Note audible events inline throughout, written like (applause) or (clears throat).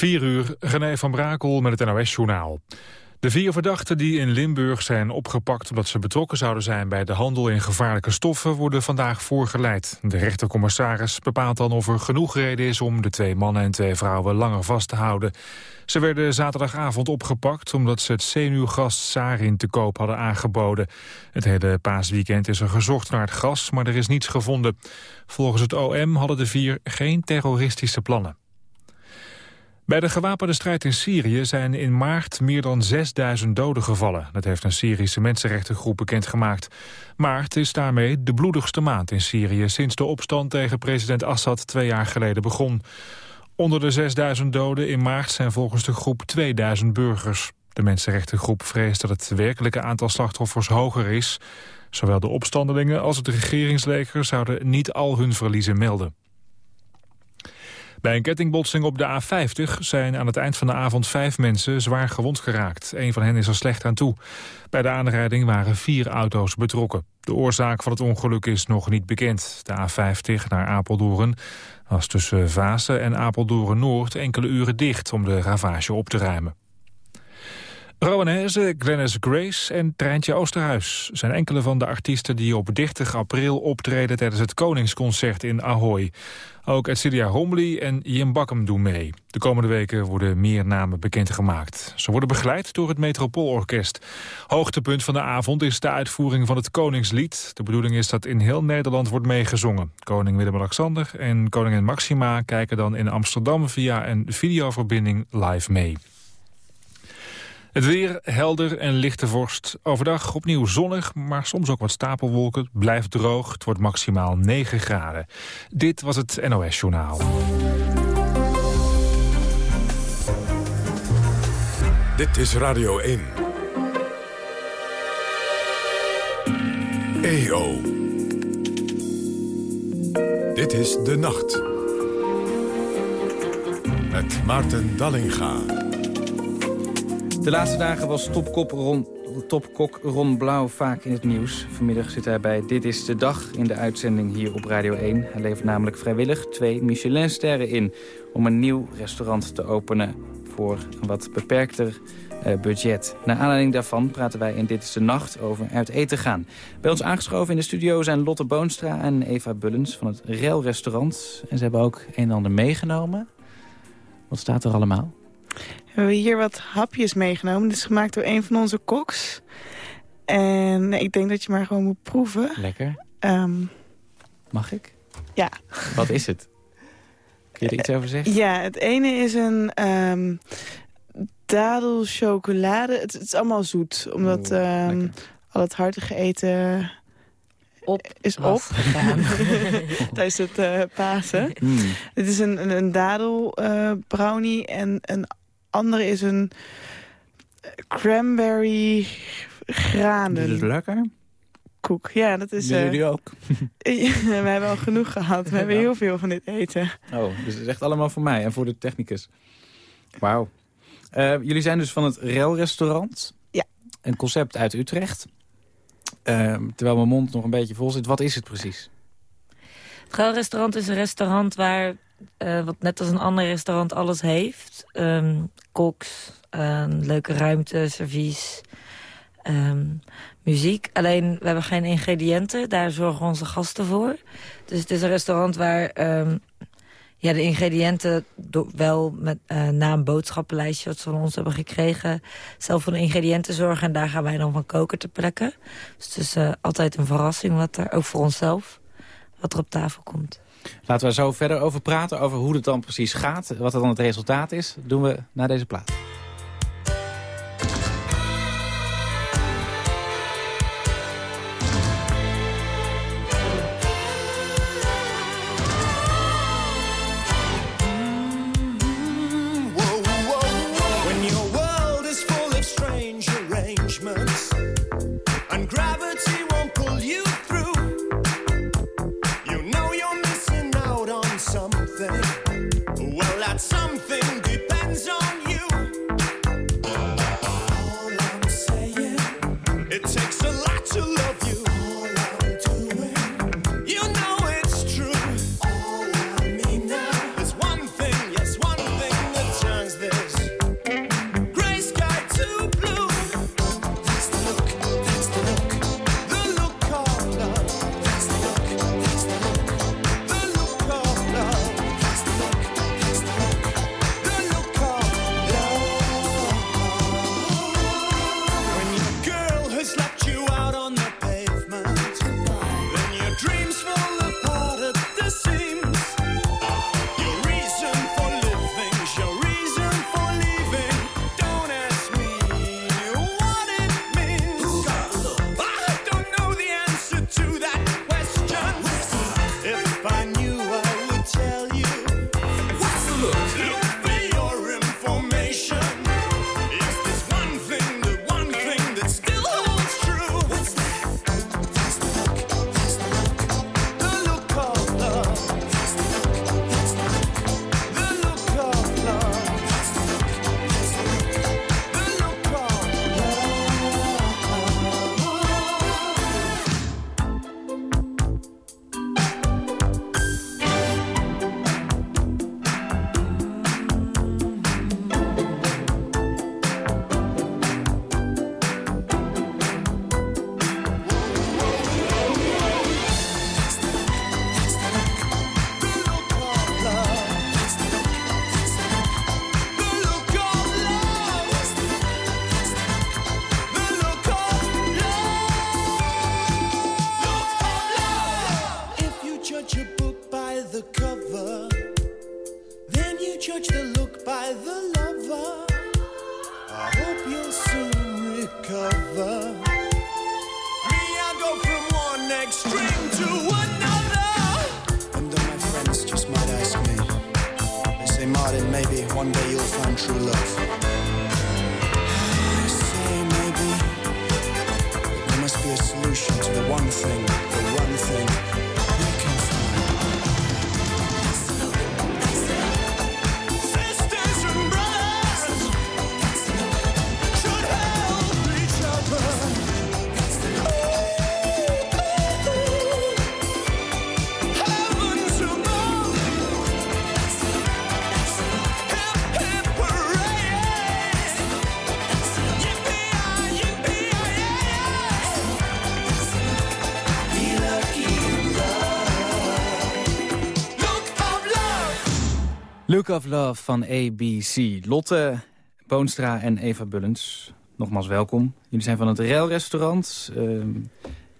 4 uur, René van Brakel met het NOS-journaal. De vier verdachten die in Limburg zijn opgepakt omdat ze betrokken zouden zijn bij de handel in gevaarlijke stoffen worden vandaag voorgeleid. De rechtercommissaris bepaalt dan of er genoeg reden is om de twee mannen en twee vrouwen langer vast te houden. Ze werden zaterdagavond opgepakt omdat ze het zenuwgas sarin te koop hadden aangeboden. Het hele paasweekend is er gezocht naar het gas, maar er is niets gevonden. Volgens het OM hadden de vier geen terroristische plannen. Bij de gewapende strijd in Syrië zijn in maart meer dan 6000 doden gevallen. Dat heeft een Syrische mensenrechtengroep bekendgemaakt. Maart is daarmee de bloedigste maand in Syrië... sinds de opstand tegen president Assad twee jaar geleden begon. Onder de 6000 doden in maart zijn volgens de groep 2000 burgers. De mensenrechtengroep vreest dat het werkelijke aantal slachtoffers hoger is. Zowel de opstandelingen als het regeringsleger zouden niet al hun verliezen melden. Bij een kettingbotsing op de A50 zijn aan het eind van de avond vijf mensen zwaar gewond geraakt. Een van hen is er slecht aan toe. Bij de aanrijding waren vier auto's betrokken. De oorzaak van het ongeluk is nog niet bekend. De A50 naar Apeldoorn was tussen Vaassen en Apeldoorn-Noord enkele uren dicht om de ravage op te ruimen. Rowanese, Glennis Grace en Treintje Oosterhuis zijn enkele van de artiesten die op 30 april optreden tijdens het Koningsconcert in Ahoy. Ook Edcilia Homley en Jim Bakkum doen mee. De komende weken worden meer namen bekendgemaakt. Ze worden begeleid door het Metropoolorkest. Hoogtepunt van de avond is de uitvoering van het Koningslied. De bedoeling is dat in heel Nederland wordt meegezongen. Koning Willem-Alexander en koningin Maxima kijken dan in Amsterdam via een videoverbinding live mee. Het weer helder en lichte vorst. Overdag opnieuw zonnig, maar soms ook wat stapelwolken. Blijft droog, het wordt maximaal 9 graden. Dit was het NOS Journaal. Dit is Radio 1. EO. Dit is De Nacht. Met Maarten Dallinga. De laatste dagen was topkop Ron, topkok Ron Blauw vaak in het nieuws. Vanmiddag zit hij bij Dit is de Dag in de uitzending hier op Radio 1. Hij levert namelijk vrijwillig twee Michelinsterren in... om een nieuw restaurant te openen voor een wat beperkter uh, budget. Naar aanleiding daarvan praten wij in Dit is de Nacht over uit eten gaan. Bij ons aangeschoven in de studio zijn Lotte Boonstra en Eva Bullens van het Rel Restaurant. En ze hebben ook een en ander meegenomen. Wat staat er allemaal? We hebben hier wat hapjes meegenomen. Dit is gemaakt door een van onze koks. En ik denk dat je maar gewoon moet proeven. Lekker. Um, Mag ik? Ja. Wat is het? Kun je er iets over zeggen? Ja, het ene is een um, dadelchocolade. Het, het, is allemaal zoet. Omdat Oeh, um, al het hartige eten op is op. (laughs) (laughs) Tijdens het uh, Pasen. Mm. Dit is een, een, een dadel uh, brownie en een andere is een cranberry granen. Dat is lekker. Koek, ja, dat is... Willen jullie ook? (laughs) we hebben al genoeg gehad. We hebben heel veel van dit eten. Oh, dus het is echt allemaal voor mij en voor de technicus. Wauw. Uh, jullie zijn dus van het Rel-restaurant. Ja. Een concept uit Utrecht. Uh, terwijl mijn mond nog een beetje vol zit. Wat is het precies? Het Rel-restaurant is een restaurant waar, uh, wat net als een ander restaurant, alles heeft. Um, koks, um, leuke ruimte, servies, um, muziek. Alleen, we hebben geen ingrediënten. Daar zorgen onze gasten voor. Dus het is een restaurant waar ja, de ingrediënten wel met, uh, na een boodschappenlijstje... wat ze van ons hebben gekregen, zelf voor de ingrediënten zorgen. En daar gaan wij dan van koken ter plekke. Dus het is uh, altijd een verrassing, wat er, ook voor onszelf, wat er op tafel komt. Laten we zo verder over praten, over hoe het dan precies gaat. Wat dan het resultaat is, doen we na deze plaat. Of Love van ABC. Lotte Boonstra en Eva Bullens. Nogmaals welkom. Jullie zijn van het Railrestaurant. Ehm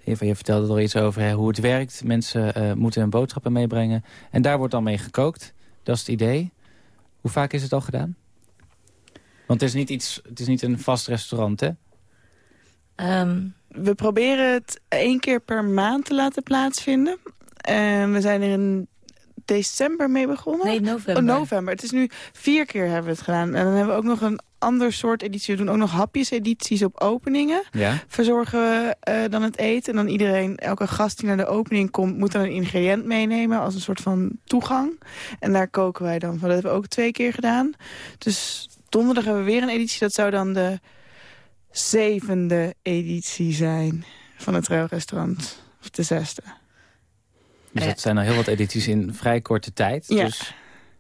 Eva, je vertelde er al iets over hè, hoe het werkt. Mensen eh, moeten hun boodschappen meebrengen. En daar wordt dan mee gekookt. Dat is het idee. Hoe vaak is het al gedaan? Want het is niet, iets, het is niet een vast restaurant, hè? Ehm, We proberen het één keer per maand te laten plaatsvinden. En we zijn er in december mee begonnen. nee, november. Oh, november. Het is nu vier keer hebben we het gedaan. En dan hebben we ook nog een ander soort editie. We doen ook nog hapjesedities op openingen. Ja. Verzorgen we eh, dan het eten. En dan iedereen, elke gast die naar de opening komt... moet dan een ingrediënt meenemen als een soort van toegang. En daar koken wij dan van. Dat hebben we ook twee keer gedaan. Dus donderdag hebben we weer een editie. Dat zou dan de zevende editie zijn van het ruilrestaurant. Of de zesde. Dus Eh. dat zijn al heel wat edities in vrij korte tijd. Ja. Dus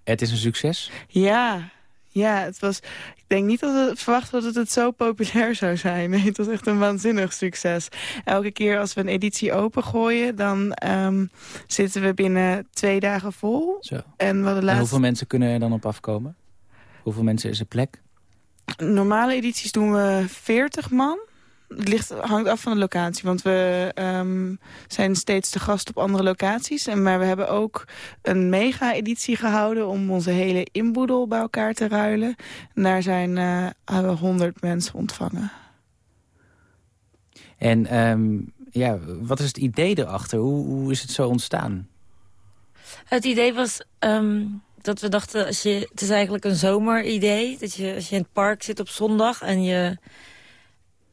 het is een succes. Ja, ja, het was. Ik denk niet dat we verwachten dat het, zo populair zou zijn. (laughs) Nee, het was echt een waanzinnig succes. Elke keer als we een editie opengooien, dan ehm, zitten we binnen twee dagen vol. Zo. En we En hoeveel mensen kunnen er dan op afkomen? Hoeveel mensen is er plek? normale edities doen we 40 man. Het ligt, hangt af van de locatie, want we ehm, zijn steeds te gast op andere locaties. En, maar we hebben ook een mega-editie gehouden om onze hele inboedel bij elkaar te ruilen. En daar zijn, eh, hebben we 100 mensen ontvangen. En ehm, ja, wat is het idee erachter? Hoe, hoe is het zo ontstaan? Het idee was ehm, dat we dachten, als je, het is eigenlijk een zomeridee. Dat je, als je in het park zit op zondag en je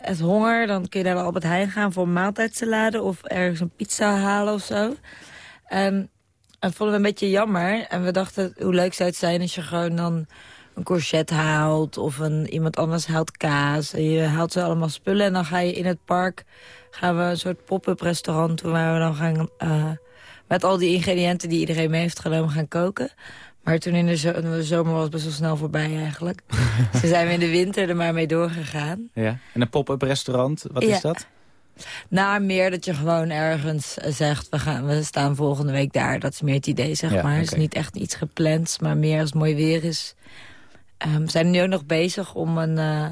hebt honger... dan kun je naar de Albert Heijn gaan voor een maaltijdsalade... of ergens een pizza halen of zo. En dat vonden we een beetje jammer. En we dachten, hoe leuk zou het zijn als je gewoon dan een courgette haalt... of een, iemand anders haalt kaas. En je haalt zo allemaal spullen en dan ga je in het park... gaan we een soort pop-up restaurant waar we dan gaan... eh, met al die ingrediënten die iedereen mee heeft genomen gaan koken. Maar toen in de, zo de zomer was het best wel snel voorbij eigenlijk. dus (laughs) toen zijn we in de winter er maar mee doorgegaan. Ja. En een pop-up restaurant, wat Ja. is dat? Nou, meer dat je gewoon ergens eh, zegt, we, gaan, we staan volgende week daar. Dat is meer het idee, zeg Ja, maar. Het is niet echt iets gepland, maar meer als het mooi weer is. Ehm, we zijn nu ook nog bezig om een eh,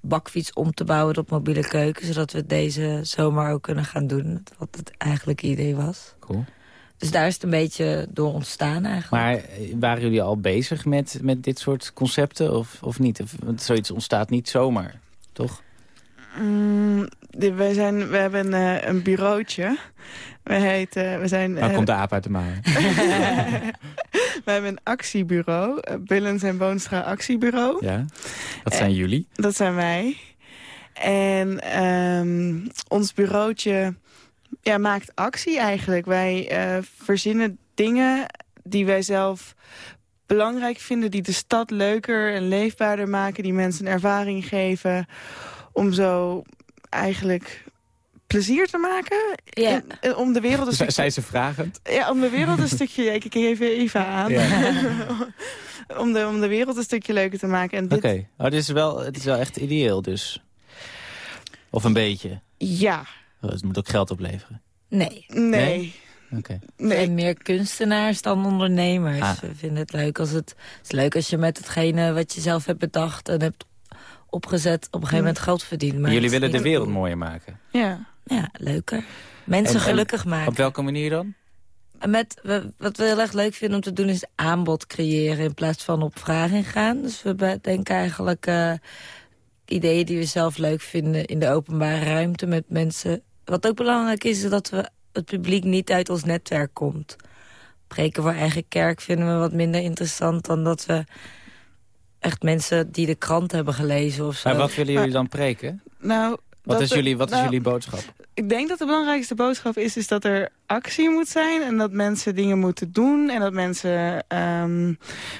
bakfiets om te bouwen tot mobiele keuken. Zodat we het deze zomer ook kunnen gaan doen. Wat het eigenlijke idee was. Cool. Dus daar is het een beetje door ontstaan eigenlijk. Maar eh, waren jullie al bezig met, met dit soort concepten of, of niet? Want zoiets ontstaat niet zomaar, toch? Mm, we, zijn, we hebben eh, een bureautje. We, heten, we zijn... Nou eh, komt de aap uit de mouwen. (laughs) we hebben een actiebureau. eh, Billens en Boonstra actiebureau. Ja. Dat zijn jullie. Dat zijn wij. En ehm, ons bureautje ja, maakt actie eigenlijk. Wij eh, verzinnen dingen die wij zelf belangrijk vinden... die de stad leuker en leefbaarder maken... die mensen een ervaring geven... om zo eigenlijk plezier te maken. Ja. En- en om de wereld een stukje... Zijn ze vragend? Ja, om de wereld een stukje... Ik kijk even Eva aan. Ja. (laughs) om, de, om de wereld een stukje leuker te maken. En Oké. dit, Oh, dit is wel, het is wel echt ideeel dus. Of een beetje. Ja, Het moet ook geld opleveren. Nee. nee. Nee? Oké. Nee. zijn meer kunstenaars dan ondernemers. Ah. We vinden het leuk als het, het is leuk als je met hetgene wat je zelf hebt bedacht en hebt opgezet op een gegeven moment geld verdient. Maar Jullie willen de wereld mooier maken. Ja. Ja, leuker. Mensen En- en gelukkig maken. Op welke manier dan? En met, we- wat we heel erg leuk vinden om te doen is aanbod creëren in plaats van op vraag ingaan. Dus we bedenken eigenlijk eh, ideeën die we zelf leuk vinden in de openbare ruimte met mensen. Wat ook belangrijk is, is dat we het publiek niet uit ons netwerk komt. Preken voor eigen kerk vinden we wat minder interessant dan dat we echt mensen die de krant hebben gelezen of zo. Maar wat willen jullie dan preken? Nou, Wat is jullie, wat is nou, jullie boodschap? Ik denk dat de belangrijkste boodschap is, is dat er actie moet zijn... en dat mensen dingen moeten doen... en dat mensen ehm,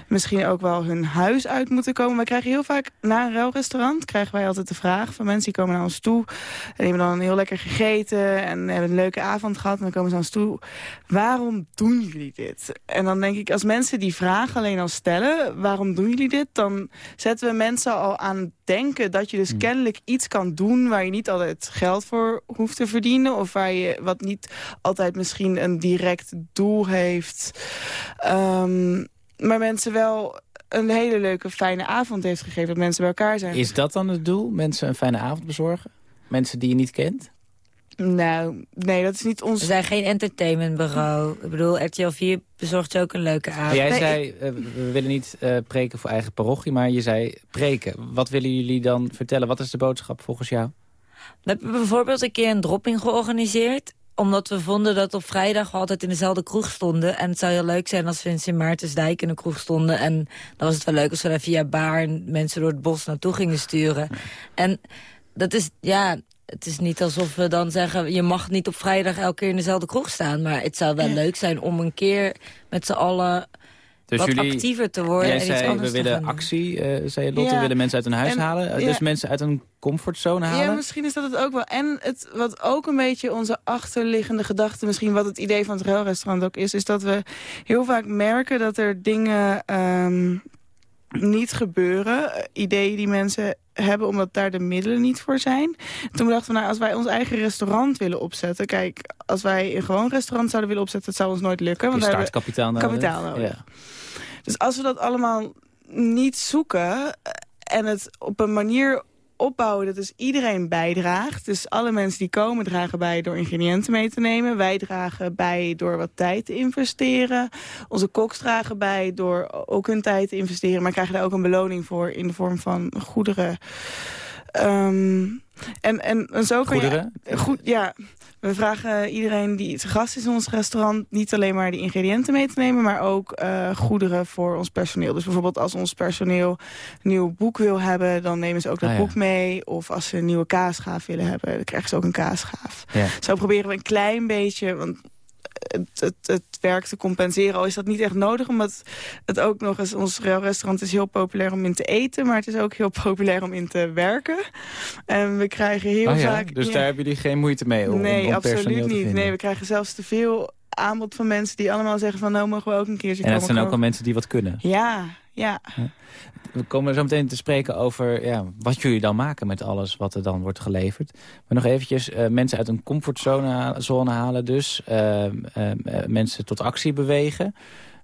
misschien ook wel hun huis uit moeten komen. Wij krijgen heel vaak na een ruilrestaurant... krijgen wij altijd de vraag van mensen die komen naar ons toe... en die hebben dan heel lekker gegeten en hebben een leuke avond gehad... en dan komen ze naar ons toe. Waarom doen jullie dit? En dan denk ik, als mensen die vraag alleen al stellen... waarom doen jullie dit? Dan zetten we mensen al aan het denken... dat je dus kennelijk iets kan doen... waar je niet altijd geld voor hoeft te verdienen... of waar je wat niet altijd misschien een direct doel heeft... Ehm, maar mensen wel een hele leuke, fijne avond heeft gegeven. Dat mensen bij elkaar zijn. Is dat dan het doel? Mensen een fijne avond bezorgen? Mensen die je niet kent? Nou, nee, dat is niet We ons... zijn geen entertainmentbureau. Ik bedoel, RTL 4 bezorgt je ook een leuke avond. Jij nee, zei, eh, we willen niet eh, preken voor eigen parochie, maar je zei preken. Wat willen jullie dan vertellen? Wat is de boodschap volgens jou? We hebben bijvoorbeeld een keer een dropping georganiseerd omdat we vonden dat op vrijdag we altijd in dezelfde kroeg stonden. En het zou heel leuk zijn als we in Sint Maartensdijk in een kroeg stonden. En dan was het wel leuk als we daar via Baarn mensen door het bos naartoe gingen sturen. En dat is, ja, het is niet alsof we dan zeggen... je mag niet op vrijdag elke keer in dezelfde kroeg staan. Maar het zou wel leuk zijn om een keer met z'n allen Dus wat jullie, actiever te worden. jij en iets zei, anders we willen actie, eh, zei Lotte, we willen mensen uit hun huis En- halen. Eh, ja. Dus mensen uit een comfortzone halen. Ja, misschien is dat het ook wel. En het, wat ook een beetje onze achterliggende gedachte... misschien wat het idee van het ruilrestaurant ook is... is dat we heel vaak merken dat er dingen ehm, niet gebeuren. eh, Ideeën die mensen hebben, omdat daar de middelen niet voor zijn. Toen dachten we, nou, als wij ons eigen restaurant willen opzetten... kijk, als wij een gewoon restaurant zouden willen opzetten... dat zou ons nooit lukken. Want startkapitaal nodig. kapitaal nodig. Ja. dus als we dat allemaal niet zoeken eh, en het op een manier opbouwen dat dus iedereen bijdraagt. Dus alle mensen die komen dragen bij door ingrediënten mee te nemen. Wij dragen bij door wat tijd te investeren. Onze koks dragen bij door ook hun tijd te investeren. Maar krijgen daar ook een beloning voor in de vorm van goederen. Ehm, en, en, en zo kan Goederen? je... Goed, ja. We vragen iedereen die te gast is in ons restaurant... niet alleen maar de ingrediënten mee te nemen... maar ook eh, goederen voor ons personeel. Dus bijvoorbeeld als ons personeel een nieuw boek wil hebben... dan nemen ze ook dat Ah, ja. boek mee. Of als ze een nieuwe kaasschaaf willen hebben... dan krijgen ze ook een kaasschaaf. Ja. Zo proberen we een klein beetje... Want het, het, het werk te compenseren. Al is dat niet echt nodig, omdat het ook nog eens... Ons restaurant is heel populair om in te eten... maar het is ook heel (laughs) populair om in te werken. En we krijgen heel Oh ja, vaak... Dus ja. daar hebben jullie geen moeite mee om, Nee, om absoluut niet. Nee, we krijgen zelfs te veel aanbod van mensen die allemaal zeggen van... nou mogen we ook een keertje en dat komen zijn ook al mensen die wat kunnen. Ja, ja. We komen zo meteen te spreken over ja, wat jullie dan maken met alles wat er dan wordt geleverd. Maar nog eventjes, eh, mensen uit een comfortzone zone halen dus. eh, eh, mensen tot actie bewegen.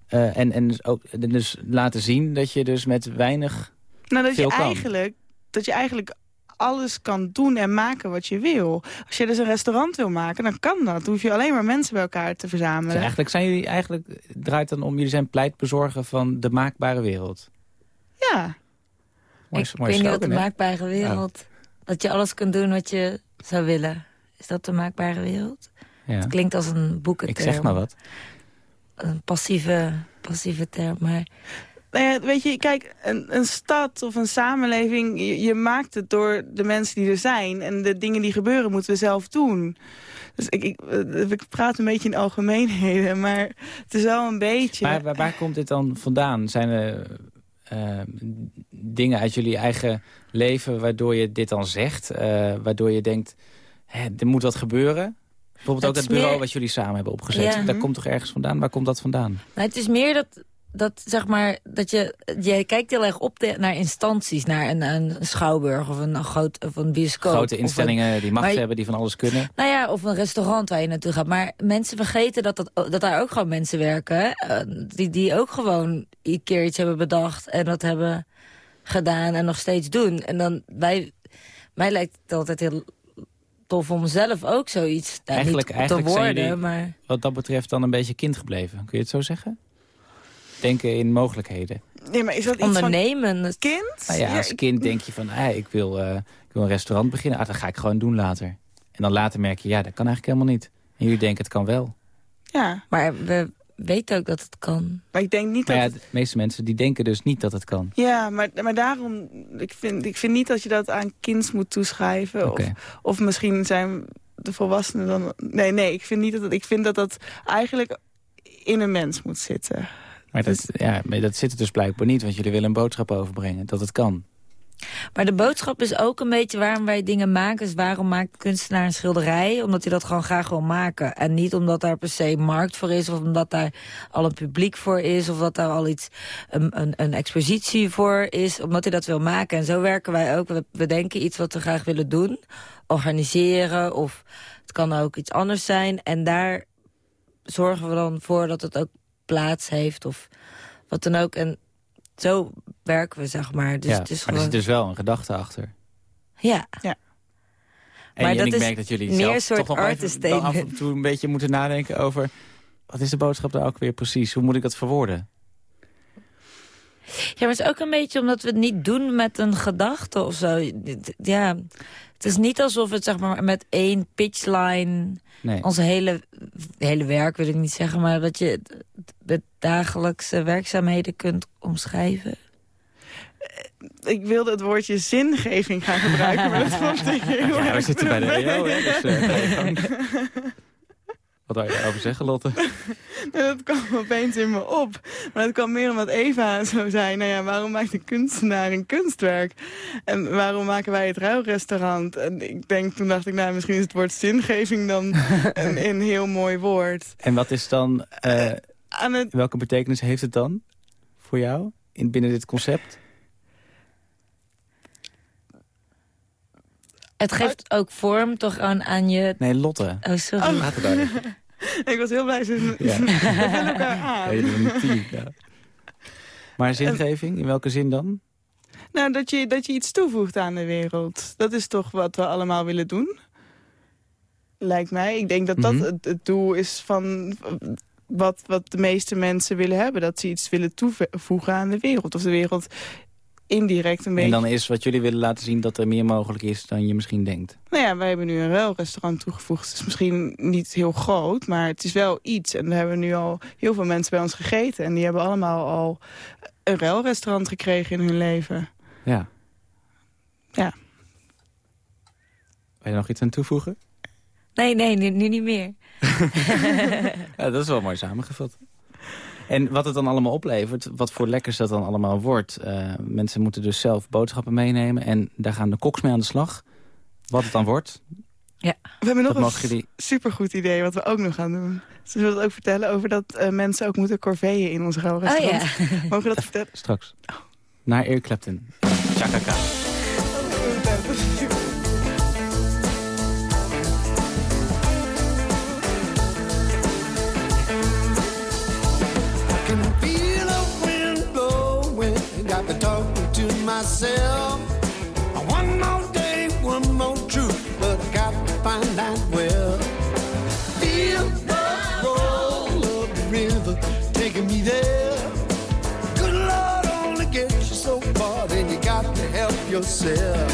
En en dus, ook, dus laten zien dat je dus met weinig... Nou, dat je, kan. eigenlijk, dat je eigenlijk alles kan doen en maken wat je wil. Als je dus een restaurant wil maken, dan kan dat. Dan hoef je alleen maar mensen bij elkaar te Dus verzamelen. eigenlijk zijn jullie eigenlijk draait dan om jullie zijn pleitbezorger van de maakbare wereld. Ja. Mooi, ik mooi weet niet wat de slogan, hè? maakbare wereld... dat je alles kunt doen wat je zou willen. Is dat de maakbare wereld? Ja. Het klinkt als een boekenterm. Ik zeg maar wat. Een passieve, passieve term, maar... Nou ja, weet je, kijk, een, een stad of een samenleving... Je, je maakt het door de mensen die er zijn. En de dingen die gebeuren moeten we zelf doen. Dus ik, ik, eh, ik praat een beetje in algemeenheden, maar het is wel een beetje... Maar waar, waar komt dit dan vandaan? Zijn er eh, dingen uit jullie eigen leven waardoor je dit dan zegt? eh, waardoor je denkt, hè, er moet wat gebeuren? Bijvoorbeeld ook Het is bureau meer- wat jullie samen hebben opgezet. Ja. Daar komt toch ergens vandaan? Waar komt dat vandaan? Nou, het is meer dat, dat zeg maar, dat je, je kijkt heel erg op de, naar instanties, naar een, een schouwburg of een, groot, of een bioscoop. Grote een- instellingen die macht maar hebben, die van alles kunnen. nou ja, of een restaurant waar je naartoe gaat. Maar mensen vergeten dat, dat, dat daar ook gewoon mensen werken. eh, die, die ook gewoon een keer iets hebben bedacht en dat hebben gedaan en nog steeds doen. En dan, wij, mij lijkt het altijd heel tof om zelf ook zoiets nou, Eigenlijk- niet eigenlijk te zijn worden. jullie- Maar Wat dat betreft dan een beetje kind gebleven. Kun je het zo zeggen? Denken in mogelijkheden. Nee, maar is dat iets van ondernemen, kind? Nou ja, als kind denk je van, ah, ik, wil, eh, ik wil een restaurant beginnen. Ah, dat ga ik gewoon doen later. En dan later merk je, ja, dat kan eigenlijk helemaal niet. En jullie denken, het kan wel. Ja, maar we weten ook dat het kan. maar ik denk niet Maar dat... ja, de meeste mensen die denken dus niet dat het kan. Ja, maar, maar daarom... Ik vind, ik vind niet dat je dat aan kinds moet toeschrijven. Of, of misschien zijn de volwassenen dan... Nee, nee, ik vind, niet dat, het- ik vind dat dat eigenlijk in een mens moet zitten. Maar dat, ja, maar dat zit er dus blijkbaar niet, want jullie willen een boodschap overbrengen. Dat het kan. Maar de boodschap is ook een beetje waarom wij dingen maken. Dus waarom maakt kunstenaar een schilderij? Omdat hij dat gewoon graag wil maken. En niet omdat daar per se markt voor is... of omdat daar al een publiek voor is... of dat daar al iets, een, een, een expositie voor is. Omdat hij dat wil maken. En zo werken wij ook. We, we denken iets wat we graag willen doen. Organiseren of het kan ook iets anders zijn. En daar zorgen we dan voor dat het ook plaats heeft. Of wat dan ook. En zo werken we, zeg maar. Dus ja, het is maar er zit dus wel een gedachte achter. Ja, En, Maar en dat ik is merk dat jullie meer zelf soort toch nog even artist dan af en toe een beetje moeten nadenken over... wat is de boodschap nou ook weer precies? Hoe moet ik dat verwoorden? Ja, maar het is ook een beetje omdat we het niet doen met een gedachte of zo. Ja, het is niet alsof het zeg maar met één pitchline... Nee. onze hele, hele werk wil ik niet zeggen... maar dat je de dagelijkse werkzaamheden kunt omschrijven. Ik wilde het woordje zingeving gaan gebruiken, maar dat vond ik (laughs) heel Ja, we zitten bij de EO, hè, dus, eh, (laughs) ga je gang. vervelend. Wat wil je daarover zeggen, Lotte? (laughs) Dat kwam opeens in me op. Maar dat kwam meer omdat Eva zo zei... nou ja, waarom maakt een kunstenaar een kunstwerk? En waarom maken wij het ruilrestaurant? En ik denk, toen dacht ik, nou, misschien is het woord zingeving dan (laughs) een, een heel mooi woord. En wat is dan... eh, Aan het, welke betekenis heeft het dan voor jou in, binnen dit concept? Het geeft ook vorm toch aan, aan je... Nee, Lotte. Oh, sorry. Laat het daar. (laughs) (laughs) ik was heel blij, ze Ja. vullen (laughs) elkaar Ja, aan. een team, ja. Maar zingeving, in welke zin dan? Nou, dat je, dat je iets toevoegt aan de wereld. Dat is toch wat we allemaal willen doen? Lijkt mij. Ik denk dat dat Mhm. het, het doel is van wat, wat de meeste mensen willen hebben. Dat ze iets willen toevoegen aan de wereld. Of de wereld indirect een beetje... En dan is wat jullie willen laten zien dat er meer mogelijk is dan je misschien denkt. Nou ja, wij hebben nu een ruilrestaurant toegevoegd. Het is misschien niet heel groot, maar het is wel iets. En we hebben nu al heel veel mensen bij ons gegeten. En die hebben allemaal al een ruilrestaurant gekregen in hun leven. Ja. Ja. Wil je nog iets aan toevoegen? Nee, nee, nu, nu niet meer. (laughs) Ja, dat is wel mooi samengevat. En wat het dan allemaal oplevert, wat voor lekkers dat dan allemaal wordt. eh, mensen moeten dus zelf boodschappen meenemen en daar gaan de koks mee aan de slag. Wat het dan wordt, We hebben nog dat een jullie... supergoed idee wat we ook nog gaan doen. Ze willen het ook vertellen over dat eh, mensen ook moeten corveeën in ons Oh ruilrestaurant. ja. Mogen we dat vertellen? Straks. Naar Eric Clapton. Chakaka. você.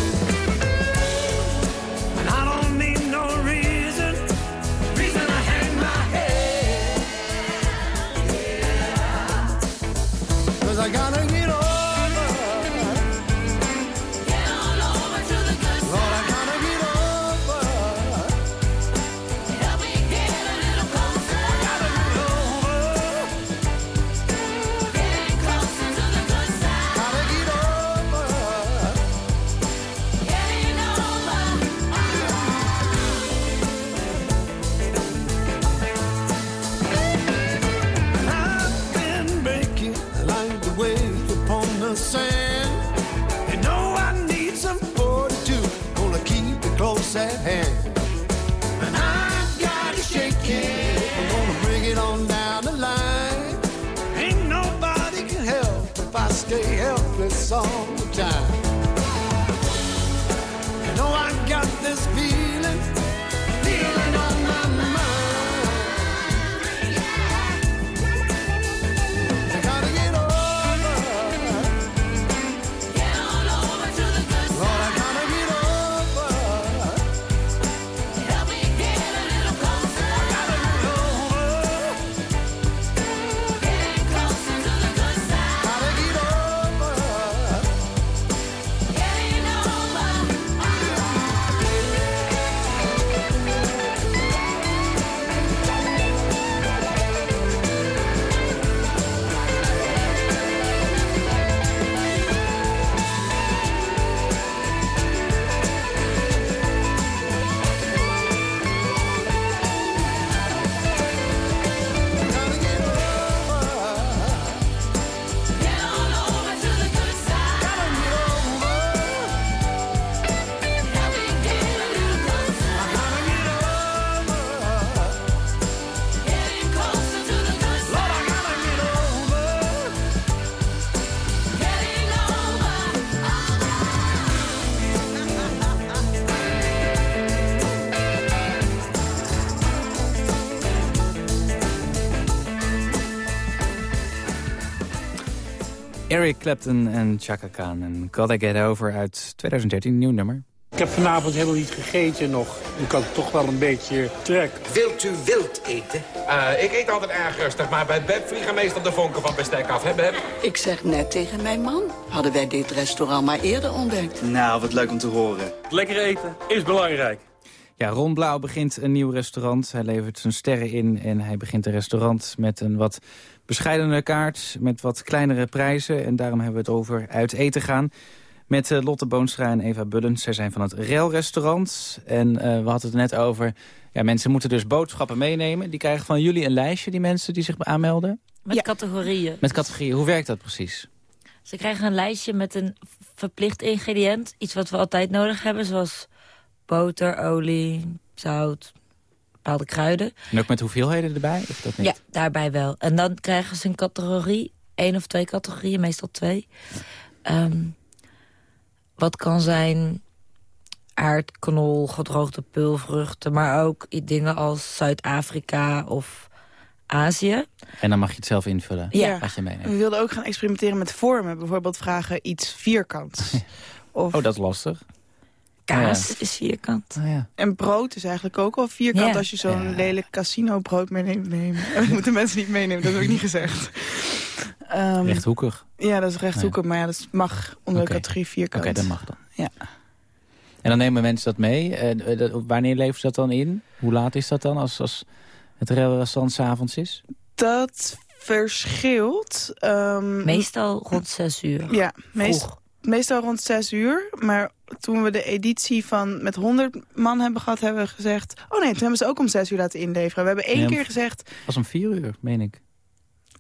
Eric Clapton en Chaka Khan en Gotta Get Over uit 2013, nieuw nummer. Ik heb vanavond helemaal niet gegeten nog. Ik had toch wel een beetje trek. Wilt u wild eten? Eh, ik eet altijd erg rustig, maar bij Beb vliegen meestal de vonken van bestek af. Hè, Beb? Ik zeg net tegen mijn man, hadden wij dit restaurant maar eerder ontdekt. Nou, wat leuk om te horen. Lekker eten is belangrijk. Ja, Ron Blauw begint een nieuw restaurant. Hij levert zijn sterren in en hij begint een restaurant met een wat bescheidenere kaart... met wat kleinere prijzen en daarom hebben we het over uit eten gaan... Met uh, Lotte Boonstra en Eva Bullens. Zij zijn van het Rel-restaurant. En uh, we hadden het net over... Ja, mensen moeten dus boodschappen meenemen. Die krijgen van jullie een lijstje, die mensen die zich aanmelden? Met ja. categorieën. Met categorieën. Hoe werkt dat precies? Ze krijgen een lijstje met een verplicht ingrediënt. Iets wat we altijd nodig hebben, zoals boter, olie, zout, bepaalde kruiden. En ook met hoeveelheden erbij? Of dat niet? Ja, daarbij wel. En dan krijgen ze een categorie, één of twee categorieën, meestal twee. Um, wat kan zijn aardknol, gedroogde pulvruchten... maar ook dingen als Zuid-Afrika of Azië. En dan mag je het zelf invullen, ja. wat je meeneemt. We wilden ook gaan experimenteren met vormen. Bijvoorbeeld vragen iets vierkants. (laughs) of... Oh, dat is lastig. Kaas is vierkant. Oh, ja. En brood is eigenlijk ook al vierkant als je zo'n lelijk casino brood meeneemt. Nemen. (laughs) dat moeten mensen niet meenemen, dat heb ik niet gezegd. Um, rechthoekig? Ja, dat is rechthoekig, maar ja, dat mag onder okay. de categorie vierkant. Oké, okay, dat mag dan. Ja. En dan nemen mensen dat mee. Uh, dat, wanneer leveren ze dat dan in? Hoe laat is dat dan als, als het restaurant s'avonds is? Dat verschilt. Um, meestal rond zes uur. Ja, meest, meestal rond zes uur. Maar toen we de editie van met 100 man hebben gehad, hebben we gezegd... Oh nee, toen hebben ze ook om zes uur laten inleveren. We hebben één keer gezegd... Het was om vier uur, meen ik.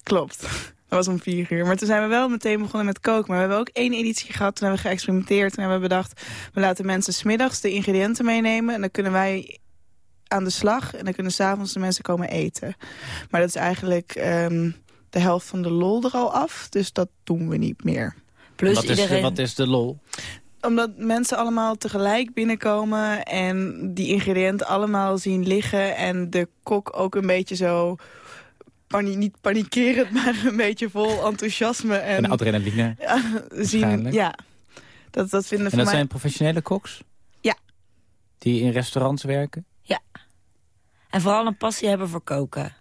Klopt. (laughs) Dat was om vier uur. Maar toen zijn we wel meteen begonnen met koken. Maar we hebben ook één editie gehad. Toen hebben we geëxperimenteerd. Toen hebben we bedacht, we laten mensen smiddags de ingrediënten meenemen. En dan kunnen wij aan de slag. En dan kunnen s'avonds de mensen komen eten. Maar dat is eigenlijk um, de helft van de lol er al af. Dus dat doen we niet meer. Plus wat, iedereen... is, wat is de lol? Omdat mensen allemaal tegelijk binnenkomen en die ingrediënten allemaal zien liggen. En de kok ook een beetje zo niet panikerend, (laughs) maar een beetje vol enthousiasme. En, en adrenaline. Ja, zien, ja. Dat, dat vinden en dat mij... zijn professionele koks? Ja. Die in restaurants werken? Ja. En vooral een passie hebben voor koken.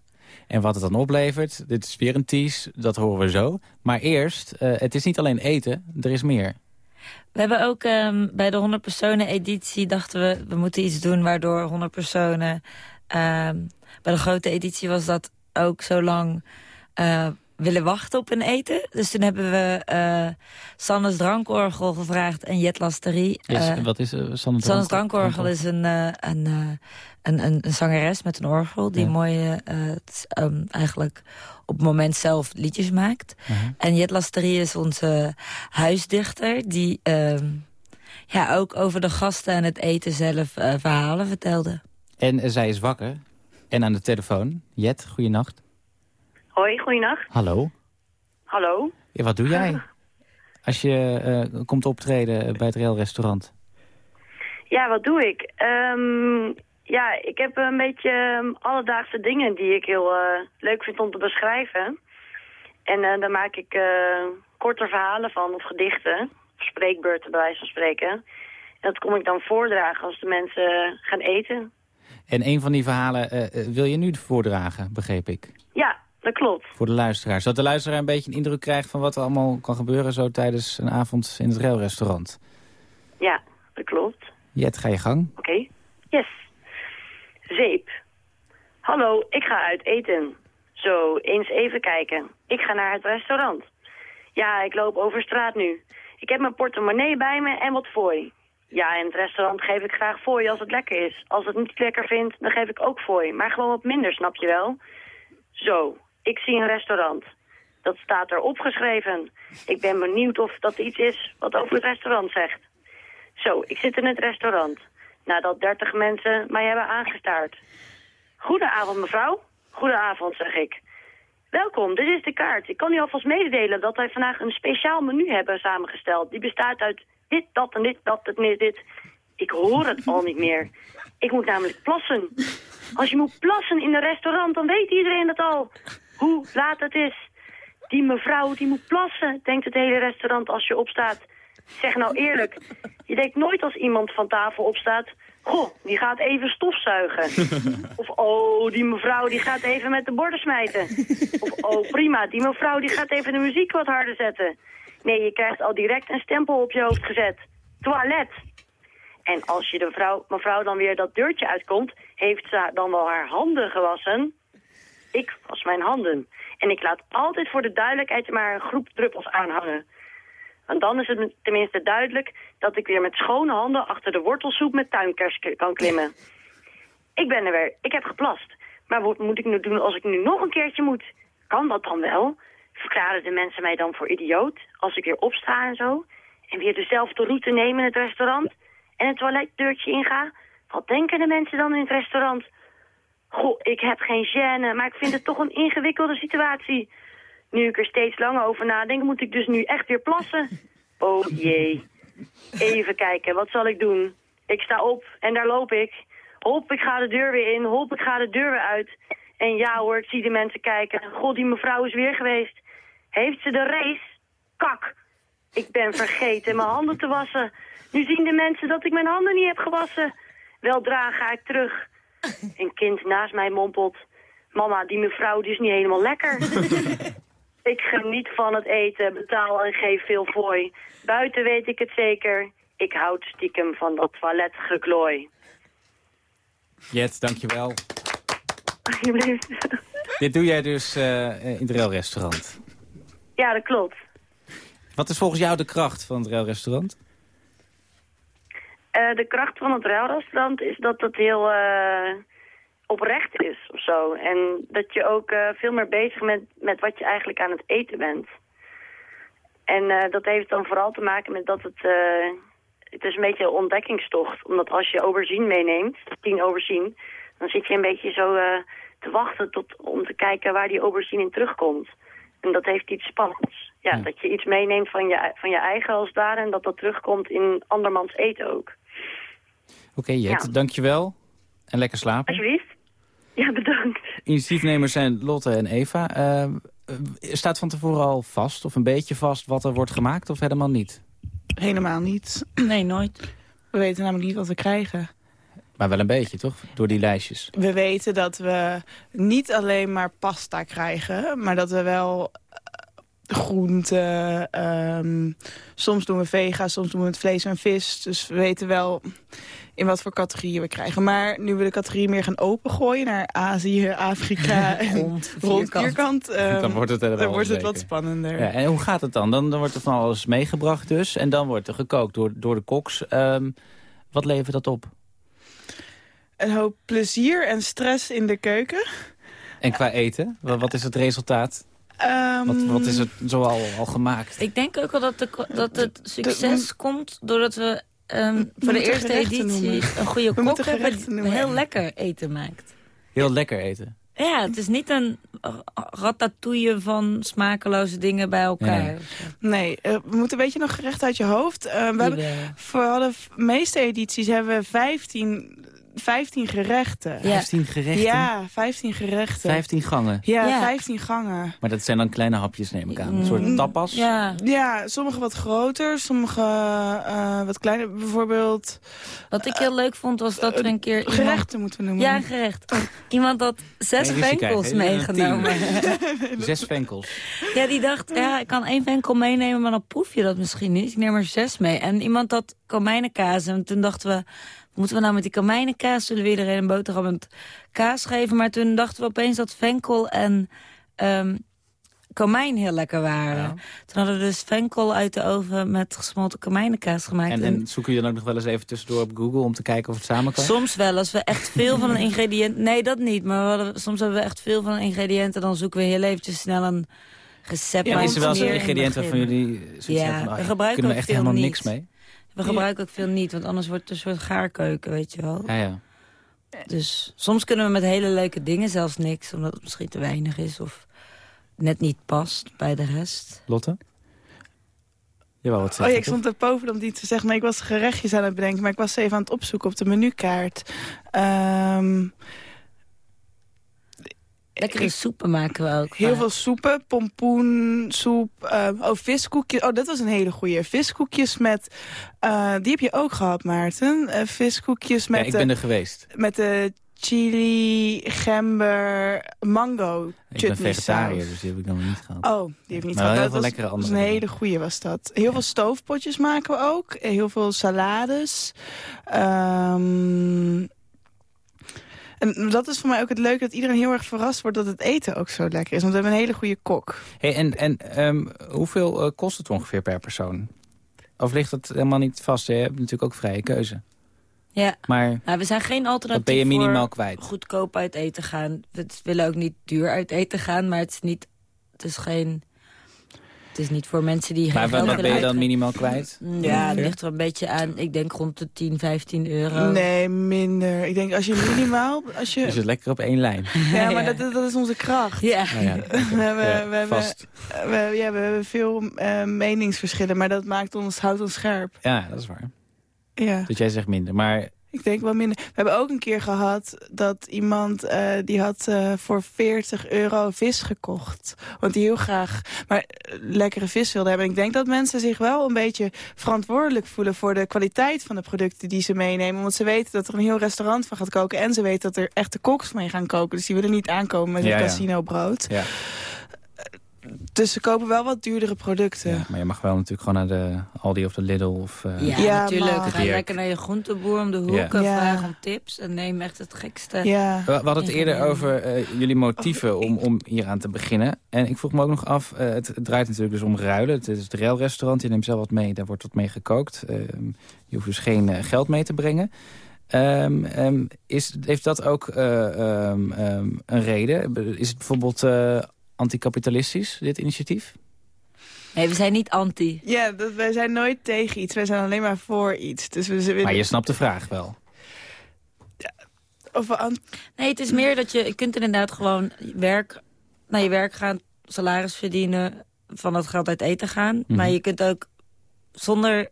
En wat het dan oplevert, dit is weer een tease, dat horen we zo. Maar eerst, uh, het is niet alleen eten, er is meer. We hebben ook um, bij de 100 personen editie dachten we, we moeten iets doen waardoor 100 personen... Um, bij de grote editie was dat ook zo lang uh, willen wachten op een eten. Dus toen hebben we uh, Sannes Drankorgel gevraagd en Jet Lasterie. Yes, uh, wat is Sannes, Sannes Drankorgel is een, een, een, een, een zangeres met een orgel... die ja. mooi um, eigenlijk op het moment zelf liedjes maakt. -huh. En Jet Lasterie is onze huisdichter... die um, ja, ook over de gasten en het eten zelf verhalen vertelde. En zij is wakker, en aan de telefoon, Jet, goeienacht. Hoi, goeienacht. Hallo. Hallo. Ja, wat doe jij (laughs) als je uh, komt optreden bij het Rail restaurant? Ja, wat doe ik? Um, ja, ik heb een beetje um, alledaagse dingen die ik heel uh, leuk vind om te beschrijven. En uh, daar maak ik korte verhalen van, of gedichten. Of spreekbeurten, bij wijze van spreken. En dat kom ik dan voordragen als de mensen gaan eten. En een van die verhalen uh, wil je nu voordragen, begreep ik? Ja, dat klopt. Voor de luisteraar. Zodat de luisteraar een beetje een indruk krijgt van wat er allemaal kan gebeuren... zo tijdens een avond in het railrestaurant. Ja, dat klopt. Jet, ga je gang. Oké. Okay. Yes. Zeep. Hallo, ik ga uit eten. Zo, eens even kijken. Ik ga naar het restaurant. Ja, ik loop over straat nu. Ik heb mijn portemonnee bij me en wat fooi. Ja, in het restaurant geef ik graag fooi als het lekker is. Als het niet lekker vindt, dan geef ik ook fooi. Maar gewoon wat minder, snap je wel? Zo, ik zie een restaurant. Dat staat er opgeschreven. Ik ben benieuwd of dat iets is wat over het restaurant zegt. Zo, ik zit in het restaurant. Nadat dertig mensen mij hebben aangestaard. Goedenavond, mevrouw. Goedenavond, zeg ik. Welkom, dit is de kaart. Ik kan u alvast mededelen dat wij vandaag een speciaal menu hebben samengesteld. Die bestaat uit dit, dat en dit, dat en dit. Ik hoor het al niet meer. Ik moet namelijk plassen. Als je moet plassen in een restaurant, dan weet iedereen het al. Hoe laat het is. die mevrouw die moet plassen, denkt het hele restaurant als je opstaat. Zeg nou eerlijk, je denkt nooit als iemand van tafel opstaat... Goh, die gaat even stofzuigen. (laughs) Of, oh, die mevrouw die gaat even met de borden smijten. Of, oh, prima, die mevrouw die gaat even de muziek wat harder zetten. Nee, je krijgt al direct een stempel op je hoofd gezet. Toilet. En als je de vrouw, mevrouw dan weer dat deurtje uitkomt... heeft ze dan wel haar handen gewassen? Ik was mijn handen. En ik laat altijd voor de duidelijkheid maar een groep druppels aanhangen. Want dan is het tenminste duidelijk dat ik weer met schone handen achter de wortelsoep met tuinkers kan klimmen. Ik ben er weer. Ik heb geplast. Maar wat moet ik nu doen als ik nu nog een keertje moet? Kan dat dan wel? Verklaren de mensen mij dan voor idioot als ik weer opsta en zo? En weer dezelfde route nemen in het restaurant? En het toiletdeurtje inga? Wat denken de mensen dan in het restaurant? Goh, ik heb geen gêne, maar ik vind het toch een ingewikkelde situatie. Nu ik er steeds langer over nadenk, moet ik dus nu echt weer plassen. (laughs) Oh jee. Even kijken, wat zal ik doen? Ik sta op en daar loop ik. Hop, ik ga de deur weer in. Hop, ik ga de deur weer uit. En ja hoor, ik zie de mensen kijken. God, die mevrouw is weer geweest. Heeft ze de race? Kak. Ik ben vergeten mijn handen te wassen. Nu zien de mensen dat ik mijn handen niet heb gewassen. Weldra ga ik terug. Een kind naast mij mompelt. Mama, die mevrouw die is niet helemaal lekker. (laughs) ik geniet van het eten, betaal en geef veel fooi. Buiten weet ik het zeker. Ik houd stiekem van dat toiletgeklooi. Jet, dankjewel. Alsjeblieft. Dit doe jij dus eh, in het railrestaurant. Ja, dat klopt. Wat is volgens jou de kracht van het railrestaurant? Eh, de kracht van het ruilrestaurant is dat het heel eh, oprecht is of zo. En dat je ook eh, veel meer bezig bent met wat je eigenlijk aan het eten bent. En eh, dat heeft dan vooral te maken met dat het... eh, het is een beetje een ontdekkingstocht. Omdat als je aubergine meeneemt, tien aubergine... dan zit je een beetje zo te wachten tot, om te kijken waar die aubergine in terugkomt. En dat heeft iets spannends. Ja, dat je iets meeneemt van je, van je eigen als daar... en dat dat terugkomt in andermans eten ook. Oké, Jet, Ja. dankjewel. En lekker slapen. Alsjeblieft. Ja, bedankt. Initiatiefnemers zijn Lotte en Eva. Eh, staat van tevoren al vast, of een beetje vast, wat er wordt gemaakt, of helemaal niet? Helemaal niet. (clears throat) Nee, nooit. We weten namelijk niet wat we krijgen. Maar wel een beetje, toch? Door die lijstjes. We weten dat we niet alleen maar pasta krijgen, maar dat we wel groenten. ehm, soms doen we vega, soms doen we het vlees en vis. Dus we weten wel in wat voor categorieën we krijgen. Maar nu we de categorieën meer gaan opengooien naar Azië, Afrika (laughs) en Rond, vierkant. vierkant, (laughs) ehm, dan wordt het, helemaal dan wordt het wat spannender. Ja, en hoe gaat het dan? dan? Dan wordt er van alles meegebracht dus. En dan wordt er gekookt door, door de koks. Ehm, wat levert dat op? Een hoop plezier en stress in de keuken. En qua eten? Wat is het resultaat? Ehm, Wat, wat is het zoal al gemaakt? Ik denk ook wel dat, de, dat het succes komt doordat we ehm, voor de eerste editie noemen. een goede (laughs) We kok hebben die noemen. heel lekker eten maakt. Heel lekker eten. Ja, het is niet een ratatouille van smakeloze dingen bij elkaar. Nee, Nee, eh, we moeten een beetje nog gerecht uit je hoofd. Eh, we hebben, voor de meeste edities hebben we 15, 15 gerechten. Ja. 15 gerechten? Ja, 15 gerechten. 15 gangen? Ja, Ja. 15 gangen. Maar dat zijn dan kleine hapjes, neem ik aan. Een soort Mm, tapas? Ja, Ja, sommige wat groter, sommige eh, wat kleiner. Bijvoorbeeld wat ik heel leuk vond was dat we een keer... iemand- gerechten moeten we noemen. Ja, gerecht. (laughs) Iemand had zes ruzie venkels meegenomen. (laughs) Zes venkels. Ja, die dacht, ja, ik kan één venkel meenemen, maar dan proef je dat misschien niet. Ik neem er zes mee. En iemand had komijnenkaas. En toen dachten we, moeten we nou met die komijnenkaas? Zullen we iedereen een boterham met kaas geven? Maar toen dachten we opeens dat venkel en ehm komijn heel lekker waren. Toen hadden we dus venkel uit de oven met gesmolten komijnenkaas gemaakt. En, en zoeken jullie dan ook nog wel eens even tussendoor op Google om te kijken of het samen kan? Soms wel, als we echt veel van een ingrediënt... (laughs) Nee, dat niet. Maar we hadden, soms hebben we echt veel van een ingrediënt... en dan zoeken we heel eventjes snel een recept. Ja, is er wel zo'n ingrediënt waarvan jullie zoiets Ja, hebben van, we oh, gebruiken kunnen we echt helemaal niks mee? We gebruiken ook veel niet, want anders wordt het een soort gaarkeuken, weet je wel. Ja, ja. Dus soms kunnen we met hele leuke dingen zelfs niks... omdat het misschien te weinig is of net niet past bij de rest. Lotte? Je wou wat Oh zeggen, ja, ik stond er boven om die te zeggen. Maar ik was gerechtjes aan het bedenken. Maar ik was ze even aan het opzoeken op de menukaart. Ehm, Lekkere soepen maken we ook. Heel vaak. veel soepen, pompoensoep, eh, oh, viskoekjes. Oh, dat was een hele goeie. Viskoekjes met, eh, die heb je ook gehad, Maarten. Eh, viskoekjes met, Ja, ik de- ben er geweest. met de chili, gember, mango Ik ben chutney vegetariër, saus. dus die heb ik nog niet gehad. Oh, die heb ik niet Maar gehad. heel Dat veel was, lekkere was andere een hele goeie was dat. Heel veel stoofpotjes maken we ook. Eh, Heel veel salades. Ehm, en dat is voor mij ook het leuke dat iedereen heel erg verrast wordt dat het eten ook zo lekker is. Want we hebben een hele goede kok. Hey, en en ehm, hoeveel eh, kost het ongeveer per persoon? Of ligt dat helemaal niet vast? hè? Je hebt natuurlijk ook vrije keuze. Ja. Maar Nou, we zijn geen alternatief dat ben je minimaal voor kwijt. goedkoop uit eten gaan. We willen ook niet duur uit eten gaan, maar het is niet... Het is geen... Het is niet voor mensen die geen Maar wat, ben je dan minimaal kwijt? Ja, het ligt er een beetje aan. Ik denk rond de 10, 15 euro. Nee, minder. Ik denk als je minimaal... Als je, Je zit lekker op één lijn. ja, maar (laughs) dat, dat is onze kracht. Ja. Nou ja, (laughs) We hebben, we, hebben, vast. we, ja, we hebben veel eh, meningsverschillen, maar dat maakt ons, houdt ons scherp. Ja, dat is waar. Ja. Dus jij zegt minder. Maar Ik denk wel minder. We hebben ook een keer gehad dat iemand eh, die had eh, voor 40 euro vis gekocht. Want die heel graag maar eh, lekkere vis wilde hebben. En ik denk dat mensen zich wel een beetje verantwoordelijk voelen voor de kwaliteit van de producten die ze meenemen. Want ze weten dat er een heel restaurant van gaat koken. En ze weten dat er echte koks mee gaan koken. Dus die willen niet aankomen met Ja, een casino brood. ja, Dus ze kopen wel wat duurdere producten. ja, maar je mag wel natuurlijk gewoon naar de Aldi of de Lidl. Of, eh, Ja, Ja, natuurlijk. Ga lekker naar je groenteboer om de hoek Ja. en vraag om tips. En neem echt het gekste. Ja. We, we hadden het eerder over eh, jullie motieven om, om hier aan te beginnen. En ik vroeg me ook nog af, eh, het, het draait natuurlijk dus om ruilen. Het is het railrestaurant, je neemt zelf wat mee, daar wordt wat mee gekookt. Ehm, je hoeft dus geen geld mee te brengen. Ehm, ehm, is, heeft dat ook eh, ehm, ehm, een reden? Is het bijvoorbeeld eh, anticapitalistisch, dit initiatief? Nee, we zijn niet anti. Ja, dat, wij zijn nooit tegen iets. Wij zijn alleen maar voor iets. Dus we. Maar je snapt de vraag wel. Of we Nee, het is meer dat je, je kunt inderdaad gewoon werk, naar je werk gaan, salaris verdienen, van dat geld uit eten gaan. Mhm. Maar je kunt ook zonder...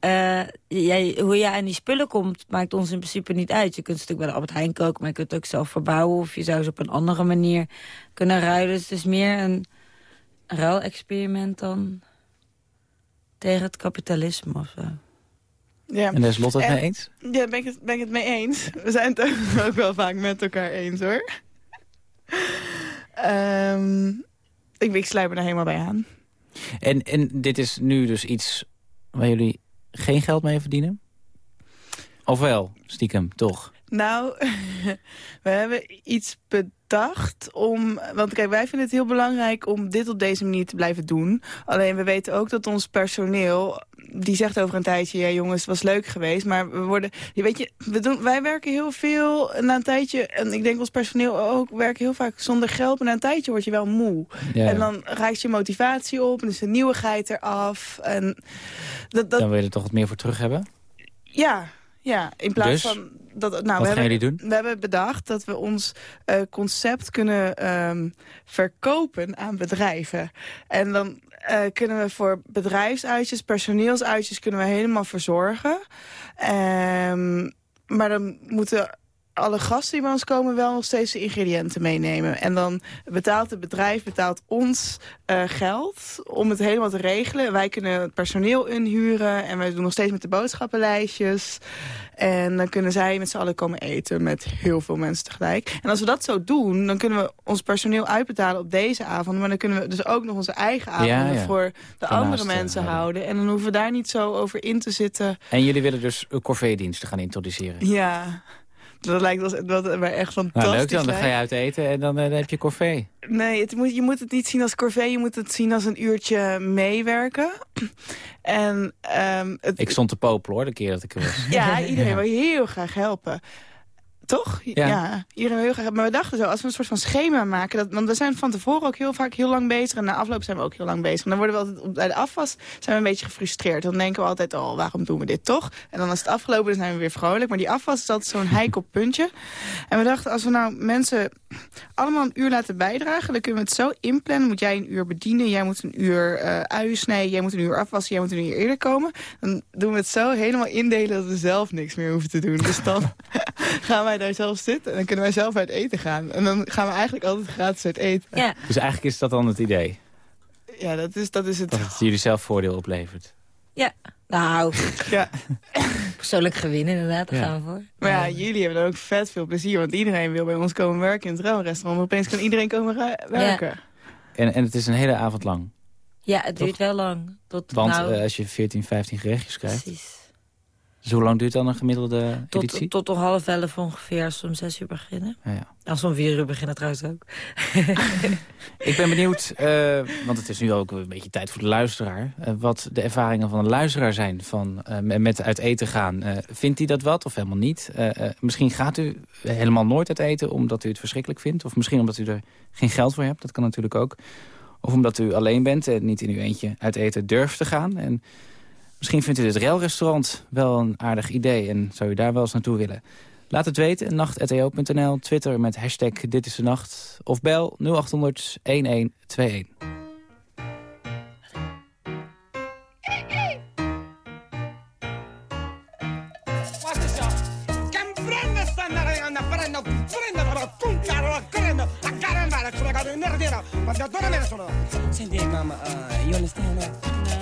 eh, jij, hoe je aan die spullen komt, maakt ons in principe niet uit. Je kunt een stuk bij de Albert Heijn koken, maar je kunt het ook zelf verbouwen. Of je zou ze op een andere manier kunnen ruilen. Dus het is meer een ruilexperiment dan tegen het kapitalisme of zo. ja. En daar is Lot het En- mee eens? Ja, daar ben ik, het, ben ik het mee eens. We zijn het ook- wel vaak met elkaar eens, hoor. Ehm, ik, ik sluit me daar helemaal bij aan. En, en dit is nu dus iets waar jullie geen geld mee verdienen? Of wel, stiekem, toch? Nou, (laughs) we hebben iets bedacht om... Want kijk, wij vinden het heel belangrijk om dit op deze manier te blijven doen. Alleen we weten ook dat ons personeel... Die zegt over een tijdje, ja jongens, het was leuk geweest. Maar we worden, je weet je, we doen, wij werken heel veel na een tijdje. En ik denk ons personeel ook, werken heel vaak zonder geld. Maar na een tijdje word je wel moe. Ja, En dan raakt je motivatie op en is de nieuwigheid eraf. En dat, dat, Dan wil je er toch wat meer voor terug hebben? ja, ja, in plaats Dus? van... Dat, nou, Wat we gaan hebben, jullie doen? We hebben bedacht dat we ons eh, concept kunnen ehm, verkopen aan bedrijven. En dan eh, kunnen we voor bedrijfsuitjes, personeelsuitjes... kunnen we helemaal verzorgen. Ehm, maar dan moeten alle gasten die bij ons komen wel nog steeds de ingrediënten meenemen. En dan betaalt het bedrijf betaalt ons eh, geld om het helemaal te regelen. Wij kunnen het personeel inhuren en wij doen nog steeds met de boodschappenlijstjes. En dan kunnen zij met z'n allen komen eten met heel veel mensen tegelijk. En als we dat zo doen, dan kunnen we ons personeel uitbetalen op deze avond. Maar dan kunnen we dus ook nog onze eigen avonden Ja, ja. voor de andere eh, mensen houden. houden. En dan hoeven we daar niet zo over in te zitten. En jullie willen dus een corvée-diensten gaan introduceren? Ja, dat lijkt ons dat mij echt fantastisch. Nou, leuk dan. Dan ga je uit eten en dan, eh, dan heb je corvée. Nee, het moet, je moet het niet zien als corvée. Je moet het zien als een uurtje meewerken. (clears throat) En ehm, het, Ik stond te popelen hoor, de keer dat ik er was. ja, (laughs) iedereen wil je heel graag helpen. Toch? Ja. iedereen wil heel graag. Maar we dachten zo, als we een soort van schema maken. Dat, want we zijn van tevoren ook heel vaak heel lang bezig. En na afloop zijn we ook heel lang bezig. En dan worden we altijd op- bij de afwas zijn we een beetje gefrustreerd. Dan denken we altijd, oh, waarom doen we dit toch? En dan als het afgelopen is, zijn we weer vrolijk. Maar die afwas is altijd zo'n (laughs) heikel puntje. En we dachten, als we nou mensen allemaal een uur laten bijdragen. Dan kunnen we het zo inplannen. Moet jij een uur bedienen, jij moet een uur uh, uien snijden... jij moet een uur afwassen, jij moet een uur eerder komen. Dan doen we het zo helemaal indelen dat we zelf niks meer hoeven te doen. Dus dan (laughs) gaan wij daar zelf zitten en dan kunnen wij zelf uit eten gaan. En dan gaan we eigenlijk altijd gratis uit eten. Ja. Dus eigenlijk is dat dan het idee? Ja, dat is, dat is het. Dat het jullie zelf voordeel oplevert. Ja, nou, (laughs) ja. persoonlijk gewinnen inderdaad, daar gaan we voor. Maar ja, jullie hebben er ook vet veel plezier, want iedereen wil bij ons komen werken in het ruilrestaurant. Opeens kan iedereen komen werken. Ja. En, en het is een hele avond lang? Ja, het duurt wel lang. Tot, want nou, uh, als je 14, 15 gerechtjes krijgt... Precies. Dus hoe lang duurt dan een gemiddelde tot, editie? Tot om half elf ongeveer, als we om zes uur beginnen. Ja, ja. Als we om vier uur beginnen trouwens ook. (laughs) ik ben benieuwd, uh, want het is nu ook een beetje tijd voor de luisteraar... Uh, wat de ervaringen van een luisteraar zijn van, uh, met uit eten gaan. vindt hij dat wat of helemaal niet? misschien gaat u helemaal nooit uit eten omdat u het verschrikkelijk vindt. Of misschien omdat u er geen geld voor hebt, dat kan natuurlijk ook. Of omdat u alleen bent en niet in uw eentje uit eten durft te gaan... En, Misschien vindt u dit railrestaurant wel een aardig idee en zou u daar wel eens naartoe willen. Laat het weten, nacht.eo.nl, Twitter met hashtag Dit is de Nacht... of bel 0800 1121. Senti, mama, uh, you understand that?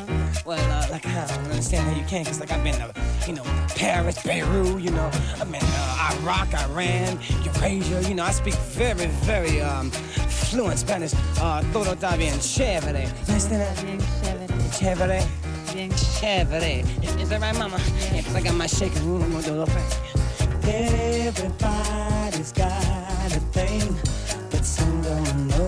No. Well, uh, like, I don't understand how you can, because, like, I've been to, you know, Paris, Beirut, you know, I've been uh, Iraq, Iran, Eurasia, you know, I speak very, very um, fluent Spanish. Uh, todo está bien chévere. Listen, bien chévere. Chévere. Bien chévere. Is, is that right, mama? Yeah, cause I got my shaking room, I'm gonna do a little thing. Everybody's got a thing, but some don't know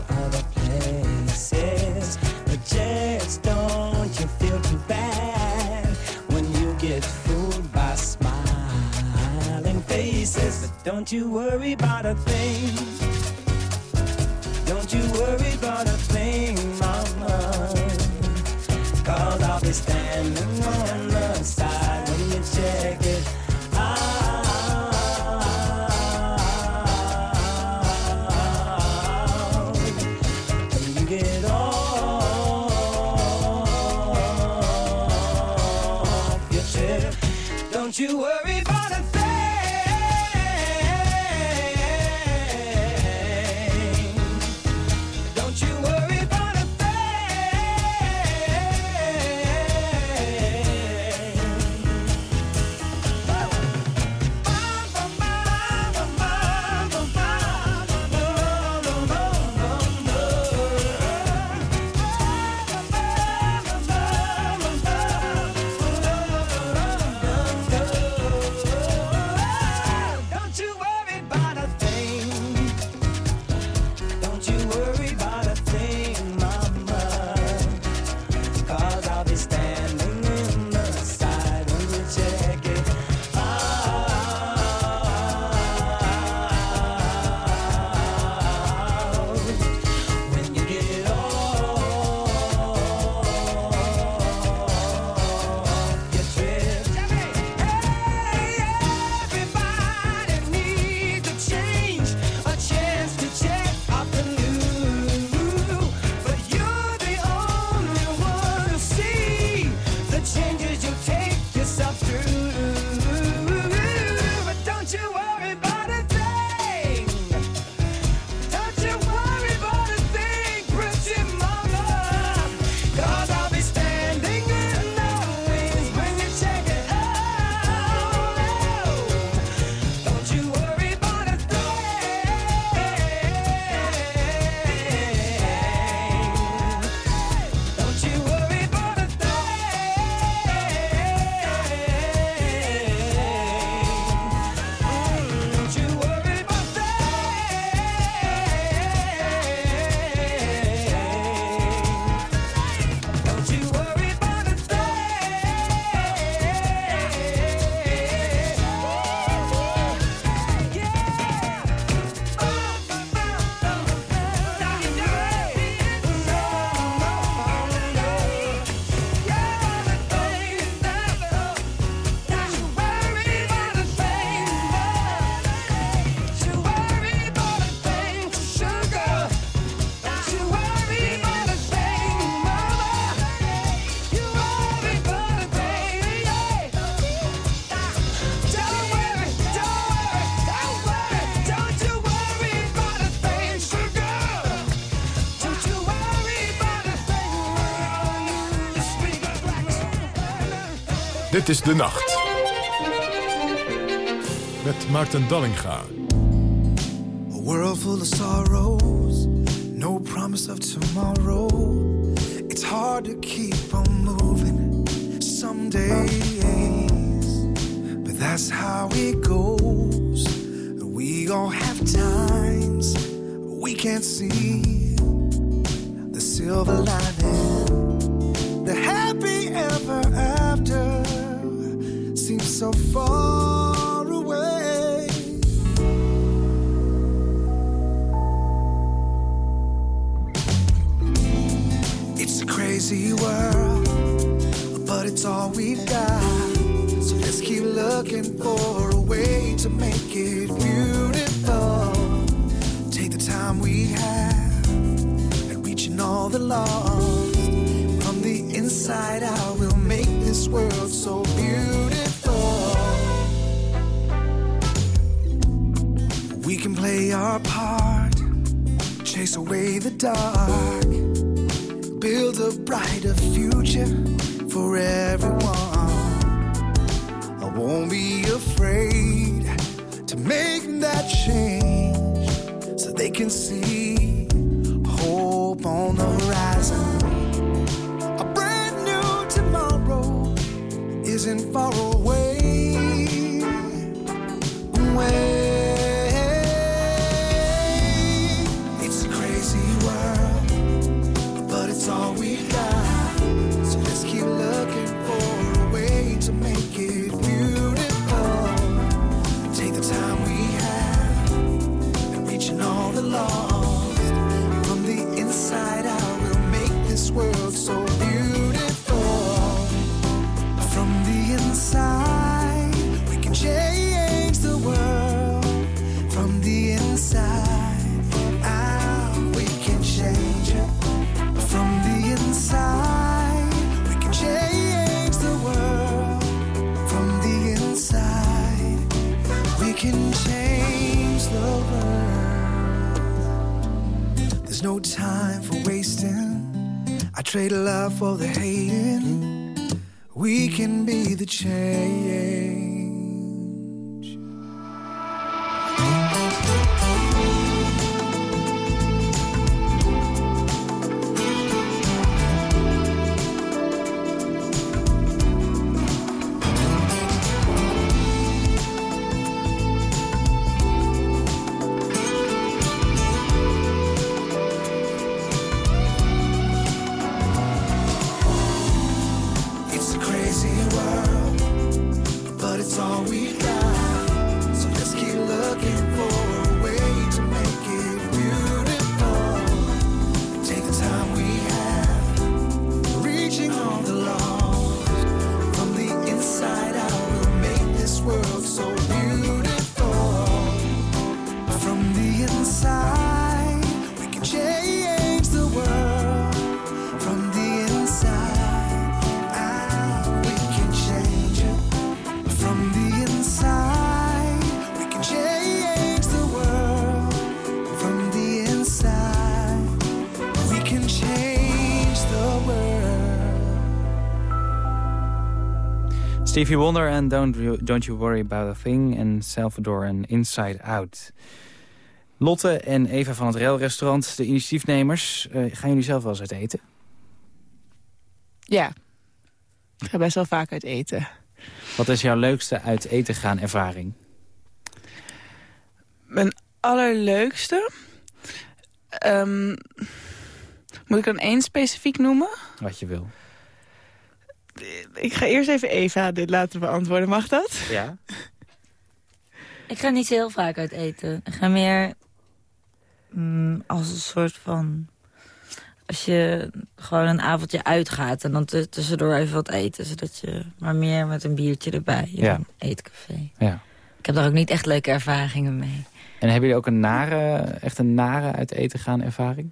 don't you worry about a thing. Don't you worry about a thing, mama. Cause I'll be standing on the side when you check it Dit is de nacht. Met Maarten Dallinga. A world full of sorrows, no promise of tomorrow. It's hard to keep on moving some days, but that's how it goes. We all have times we can't see the silver lining, the so far away. It's a crazy world, but it's all we've got. So let's keep looking for a way to make it beautiful. Take the time we have and reaching all the lost. Dark build a brighter future for everyone. I won't be afraid to make that change so they can see hope on the horizon. A brand new tomorrow isn't far away. For the hating. We can be the change. Stevie Wonder en Don't, You- Don't You Worry About a Thing... en Salvador en Inside Out. Lotte en Eva van het Railrestaurant, de initiatiefnemers... eh, gaan jullie zelf wel eens uit eten? Ja. Ik ga best wel vaak uit eten. Wat is jouw leukste uit eten gaan ervaring? Mijn allerleukste... Ehm, moet ik dan één specifiek noemen? Wat je wil. Ik ga eerst even Eva dit laten beantwoorden. Mag dat? Ja. Ik ga niet zo heel vaak uit eten. Ik ga meer mm, als een soort van... Als je gewoon een avondje uitgaat en dan tussendoor even wat eten. Zodat je maar meer met een biertje erbij in Ja. een eetcafé. Ja. Ik heb daar ook niet echt leuke ervaringen mee. En hebben jullie ook een nare, echt een nare uit eten gaan ervaring?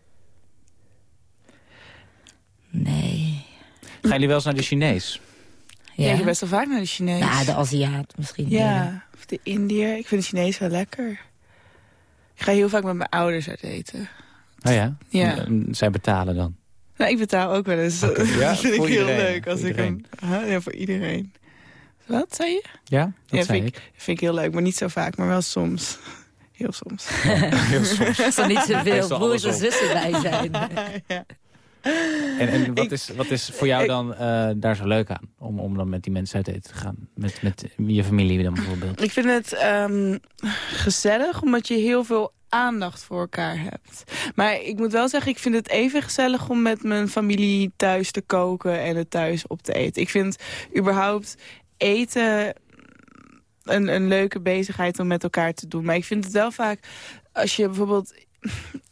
Nee. Gaan jullie wel eens naar de Chinees? Ja, ik ga best wel vaak naar de Chinees. Nou, de Aziat misschien. Ja, of de Indiër. Ik vind de Chinees wel lekker. Ik ga heel vaak met mijn ouders uit eten. Oh ja? Ja. En zij betalen dan? Nou, ik betaal ook wel eens. Ja, (laughs) dat vind ik voor heel iedereen, leuk. Als voor ik een, Huh? ja, voor iedereen. Wat, zei je? Ja, dat ja, zei vind ik. Vind ik heel leuk, maar niet zo vaak, maar wel soms. (laughs) Heel soms. Heel soms. (laughs) Als er niet zoveel broers en zussen bij zijn. ja. En, en wat, is, wat is voor jou dan eh, daar zo leuk aan? Om, om dan met die mensen uit eten te gaan? Met, met je familie dan bijvoorbeeld? Ik vind het ehm, gezellig, omdat je heel veel aandacht voor elkaar hebt. Maar ik moet wel zeggen, ik vind het even gezellig om met mijn familie thuis te koken en het thuis op te eten. Ik vind überhaupt eten een, een leuke bezigheid om met elkaar te doen. Maar ik vind het wel vaak, als je bijvoorbeeld...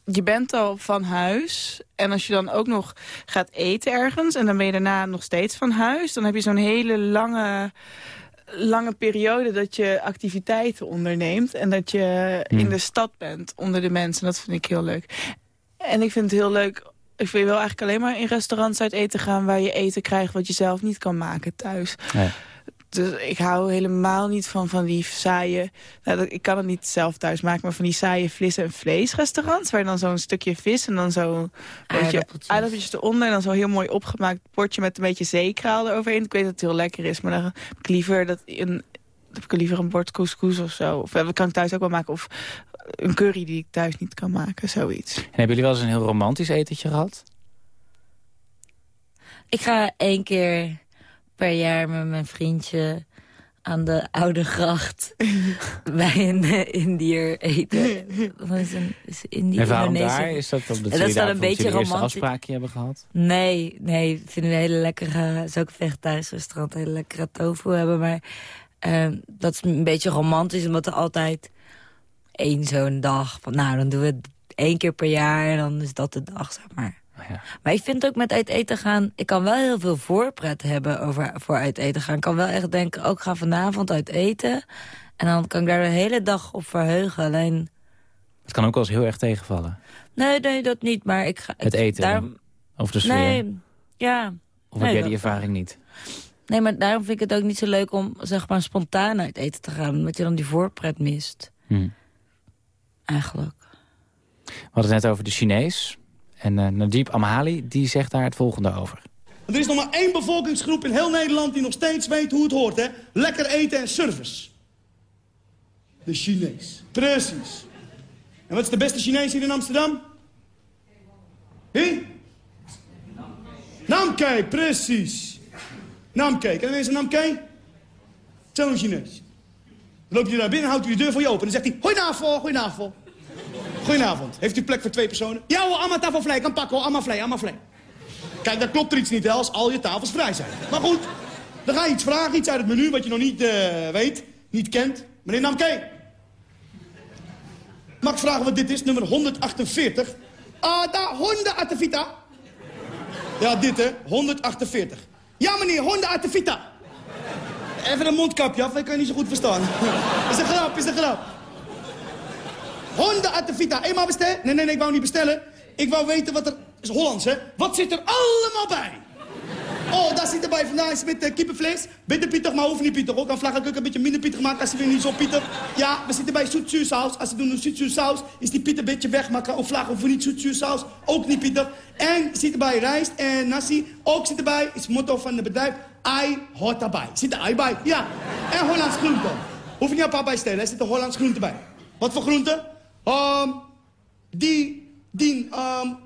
Je bent al van huis en als je dan ook nog gaat eten ergens... en dan ben je daarna nog steeds van huis... dan heb je zo'n hele lange lange periode dat je activiteiten onderneemt... en dat je Hmm. in de stad bent onder de mensen. Dat vind ik heel leuk. En ik vind het heel leuk... Ik wil eigenlijk alleen maar in restaurants uit eten gaan... waar je eten krijgt wat je zelf niet kan maken thuis. Dus ik hou helemaal niet van, van die saaie... Nou, dat- ik kan het niet zelf thuis maken, maar van die saaie vis- en vleesrestaurants... waar dan zo'n stukje vis en dan zo'n Aardappeltjes. eronder... en dan zo'n heel mooi opgemaakt bordje met een beetje zeekraal eroverheen. Ik weet dat het heel lekker is, maar dan heb ik liever, dat een, heb ik liever een bord couscous of zo. Of dat kan ik thuis ook wel maken. Of een curry die ik thuis niet kan maken, zoiets. En hebben jullie wel eens een heel romantisch etentje gehad? Ik ga één keer per jaar met mijn vriendje aan de Oude Gracht (laughs) bij een eh, Indiër eten. Wat is een is Indië, en waarom Indonesië? daar? Is dat omdat En dat jullie is dan een beetje romantisch. afspraakje hebben gehad? Nee, nee, vinden we een hele lekkere, is ook een vegetarisch restaurant, een hele lekkere tofu hebben. Maar eh, dat is een beetje romantisch, omdat er altijd één zo'n dag, van nou dan doen we het één keer per jaar en dan is dat de dag, zeg maar. Oh ja. Maar ik vind ook met uit eten gaan... Ik kan wel heel veel voorpret hebben over voor uit eten gaan. Ik kan wel echt denken, ook ga vanavond uit eten. En dan kan ik daar de hele dag op verheugen. Alleen, Het kan ook wel eens heel erg tegenvallen. nee, nee, dat niet. Maar ik ga... Het eten Daarom, Of de sfeer. nee, ja. of nee, heb jij die ervaring niet? Nee, maar daarom vind ik het ook niet zo leuk om zeg maar spontaan uit eten te gaan. Omdat je dan die voorpret mist. Hm. Eigenlijk. We hadden het net over de Chinees. En eh Najib Amhali die zegt daar het volgende over. Er is nog maar één bevolkingsgroep in heel Nederland die nog steeds weet hoe het hoort, hè? Lekker eten en service. De Chinees. Precies. En wat is de beste Chinees hier in Amsterdam? Wie? Namke, precies. Namke. Kennen mensen Namke? Zo'n Chinees. Dan loop je naar binnen, houdt hij de deur voor je open. En dan zegt hij, goedenavond, goedenavond. Goedenavond. Heeft u plek voor twee personen? Ja hoor, allemaal tafel vrij. Kan pakken hoor, allemaal vrij, allemaal vrij. Kijk, daar klopt er iets niet hè, als al je tafels vrij zijn. Maar goed, dan ga je iets vragen, iets uit het menu wat je nog niet eh, weet, niet kent. Meneer Namke. Mag ik vragen wat dit is? Nummer 148. Ah, daar, Honda Atavita. Ja, dit hè, 148. Ja meneer, Honda Atavita. Even een mondkapje af, ik kan je niet zo goed verstaan. (laughs) is een grap, is een grap. Honda Atavita. Eenmaal bestellen? Nee, nee, nee, ik wou niet bestellen. Ik wou weten wat er... is Hollands, hè? Wat zit er allemaal bij? Oh, daar zit erbij vandaag met uh, kippenvlees. Bitter pittig, maar hoeft niet pittig. Ook vragen ik een beetje minder pittig maken als ze weer niet zo pittig. Ja, we zitten bij zoetzuursaus. Als ze doen een zoetzuursaus, is die piet een beetje weg. Maar ook vragen of niet zoetzuursaus. Ook niet pittig. En zit erbij rijst en nasi. Ook zit erbij, is het motto van het bedrijf. Ei hoort erbij. Zit er ei bij? Ja. En Hollands groente. Hoef je niet apart bij te stellen, er zit een Hollands groente bij. Wat voor groente? Um, die, die, um,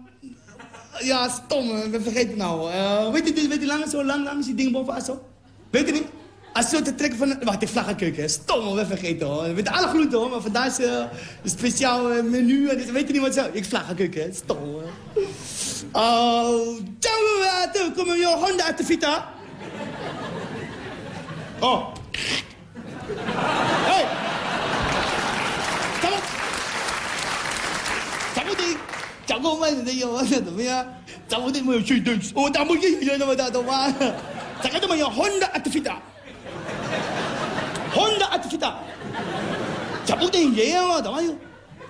ja, stom, eh, we vergeten nou. Eh, weet je die, weet die lange, zo lang, lang, die ding bovenaan zo? Weet je niet? Als je zo te trekken van... Wacht, ik vlag een keuken. Stom, we vergeten hoor. We weten alle groenten hoor, maar vandaag is eh, een speciaal menu. en dus weet je niet wat zo... Ik vlag een keuken, stom hoor. Oh, ciao, kom je honden uit de vita? Oh. Hey! 找个外人的有啊，怎么样？找不定没有去对，我找不定有那么大懂吗？这个怎么有 Honda Activita？Honda Activita，找不定也有啊，怎么有？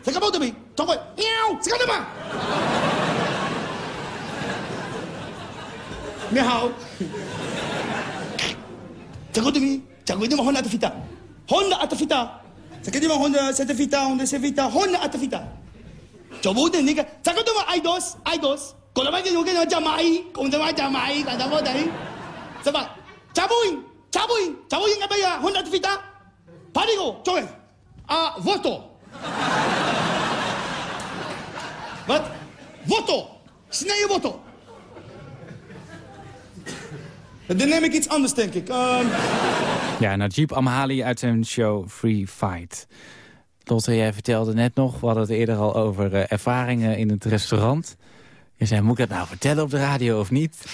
这个包的没？找会喵，这个的嘛？你好，这个的没？找个地方 Honda Activita，Honda Activita，这个地方 Honda Certificata，Honda Certificata，Honda Activita。 Coba ni kan. Cakap tu mah idos, idos. Kalau macam mungkin macam mai, macam macam mai, kata apa tadi? Sebab cabuin, cabuin, cabuin apa pega, Honda Vita, Parigo, coba. Ah, voto. Wat? Voto. Snee voto. Dan neem ik iets anders, denk ik. Um... Ja, nou, Najib Amhali uit zijn show Free Fight. Lotte, jij vertelde net nog, we hadden het eerder al over eh, ervaringen in het restaurant. Je zei, moet ik dat nou vertellen op de radio of niet?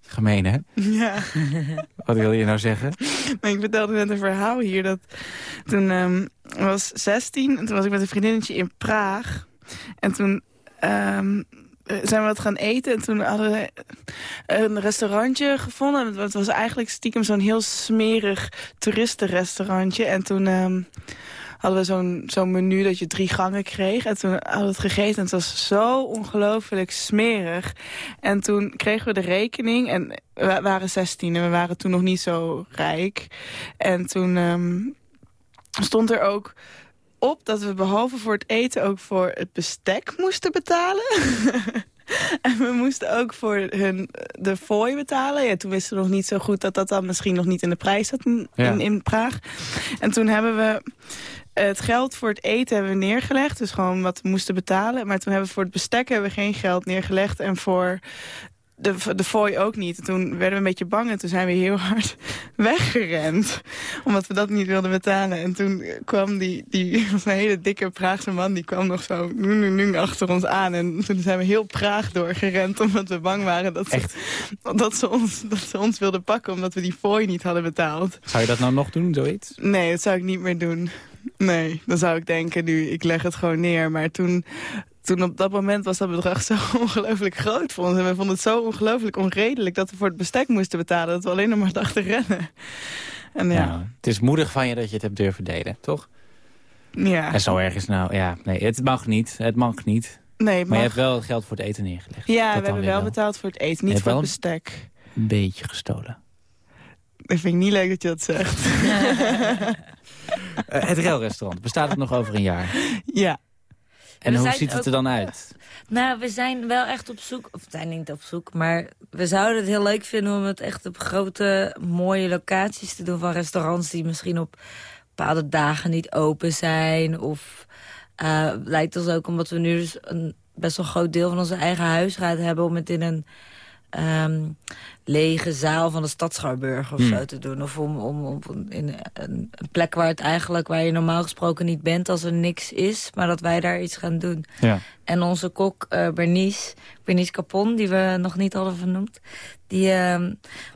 Gemeen, hè? Ja. (laughs) Wat wil je nou zeggen? Maar ik vertelde net een verhaal hier. Dat toen ehm, was 16 en toen was ik met een vriendinnetje in Praag. En toen ehm, eh, zijn we wat gaan eten. En toen hadden we een restaurantje gevonden. Het was eigenlijk stiekem zo'n heel smerig toeristenrestaurantje. En toen... ehm, hadden we zo'n zo'n menu dat je drie gangen kreeg. En toen hadden we het gegeten en het was zo ongelooflijk smerig. En toen kregen we de rekening en we waren 16 en we waren toen nog niet zo rijk. En toen ehm, stond er ook op dat we behalve voor het eten ook voor het bestek moesten betalen. (laughs) (laughs) En we moesten ook voor hun de fooi betalen. Ja, toen wisten we nog niet zo goed dat dat dan misschien nog niet in de prijs zat in, Ja. in, in Praag. En toen hebben we het geld voor het eten hebben we neergelegd. Dus gewoon wat we moesten betalen. Maar toen hebben we voor het bestek hebben we geen geld neergelegd. En voor de, de fooi ook niet. En toen werden we een beetje bang en toen zijn we heel (laughs) hard weggerend. Omdat we dat niet wilden betalen. En toen kwam die, die (laughs) een hele dikke Praagse man, die kwam nog zo nu, nu, nu achter ons aan. En toen zijn we heel Praag doorgerend, (laughs) omdat we bang waren dat ze, dat ze, ons, dat ze ons wilden pakken, omdat we die fooi niet hadden betaald. Zou je dat nou nog doen, zoiets? Nee, dat zou ik niet meer doen. Nee, dan zou ik denken nu, ik leg het gewoon neer. Maar toen, toen op dat moment was dat bedrag zo (laughs) ongelooflijk groot voor ons. En we vonden het zo ongelooflijk onredelijk dat we voor het bestek moesten betalen. Dat we alleen nog maar dachten rennen. En ja, Nou, het is moedig van je dat je het hebt durven delen, toch? ja. En zo erg is nou, ja, nee, het mag niet, het mag niet. nee, Maar je hebt wel het geld voor het eten neergelegd. Ja, Dat we hebben weer wel betaald voor het eten, niet voor het wel bestek. Een beetje gestolen. Dat vind ik niet leuk dat je dat zegt. (laughs) Eh, het railrestaurant, bestaat het nog over een jaar? ja. En We hoe ziet het er dan uit? (laughs) Nou, we zijn wel echt op zoek, of we zijn niet op zoek, maar we zouden het heel leuk vinden om het echt op grote, mooie locaties te doen van restaurants die misschien op bepaalde dagen niet open zijn. Of eh, lijkt ons ook omdat we nu dus een best wel groot deel van onze eigen huisruimte hebben om het in een ehm, lege zaal van de stad Schouwburg of Hmm. zo te doen. Of om, om, om in een, een plek waar het eigenlijk waar je normaal gesproken niet bent als er niks is, maar dat wij daar iets gaan doen. Ja. En onze kok eh, Bernice, Bernice Capon, die we nog niet hadden vernoemd... die, ehm,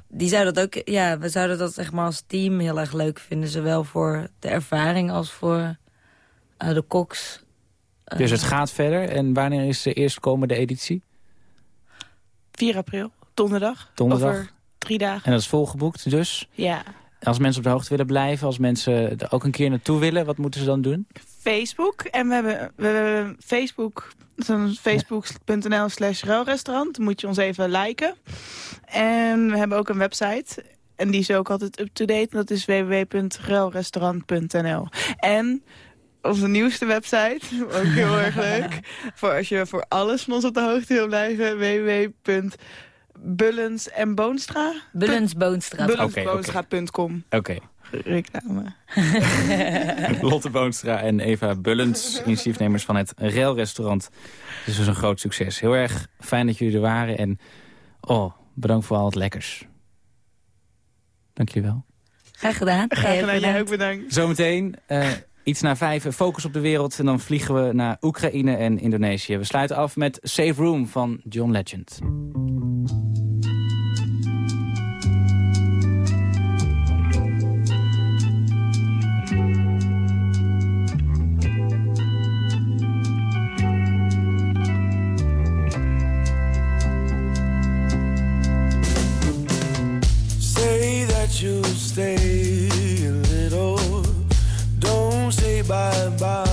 die zou dat ook... Ja, we zouden dat zeg maar als team heel erg leuk vinden. Zowel voor de ervaring als voor eh, de koks. Eh, Dus het gaat verder. En wanneer is de eerstkomende editie? 4 april, donderdag. Donderdag. Over drie dagen. En dat is volgeboekt dus. Ja. Als mensen op de hoogte willen blijven, als mensen er ook een keer naartoe willen, wat moeten ze dan doen? Facebook. En we hebben, we hebben Facebook, facebook.nl slash ruilrestaurant. Dan moet je ons even liken. En we hebben ook een website. En die is ook altijd up-to-date. Dat is www.ruilrestaurant.nl. En onze nieuwste website, (laughs) ook heel erg leuk. (laughs) Voor als je voor alles van ons op de hoogte wil blijven. www.bullens en Boonstra. Bullensboonstra. Bullensboonstra.com. Oké. Reclame. (laughs) Lotte Boonstra en Eva Bullens, initiatiefnemers van het Railrestaurant. Het is dus een groot succes. Heel erg fijn dat jullie er waren. En oh, bedankt voor al het lekkers. Dank jullie wel. Graag gedaan. Graag gedaan, jij ook bedankt. Zometeen eh, iets na vijf, focus op de wereld. En dan vliegen we naar Oekraïne en Indonesië. We sluiten af met Safe Room van John Legend. Stay Say bye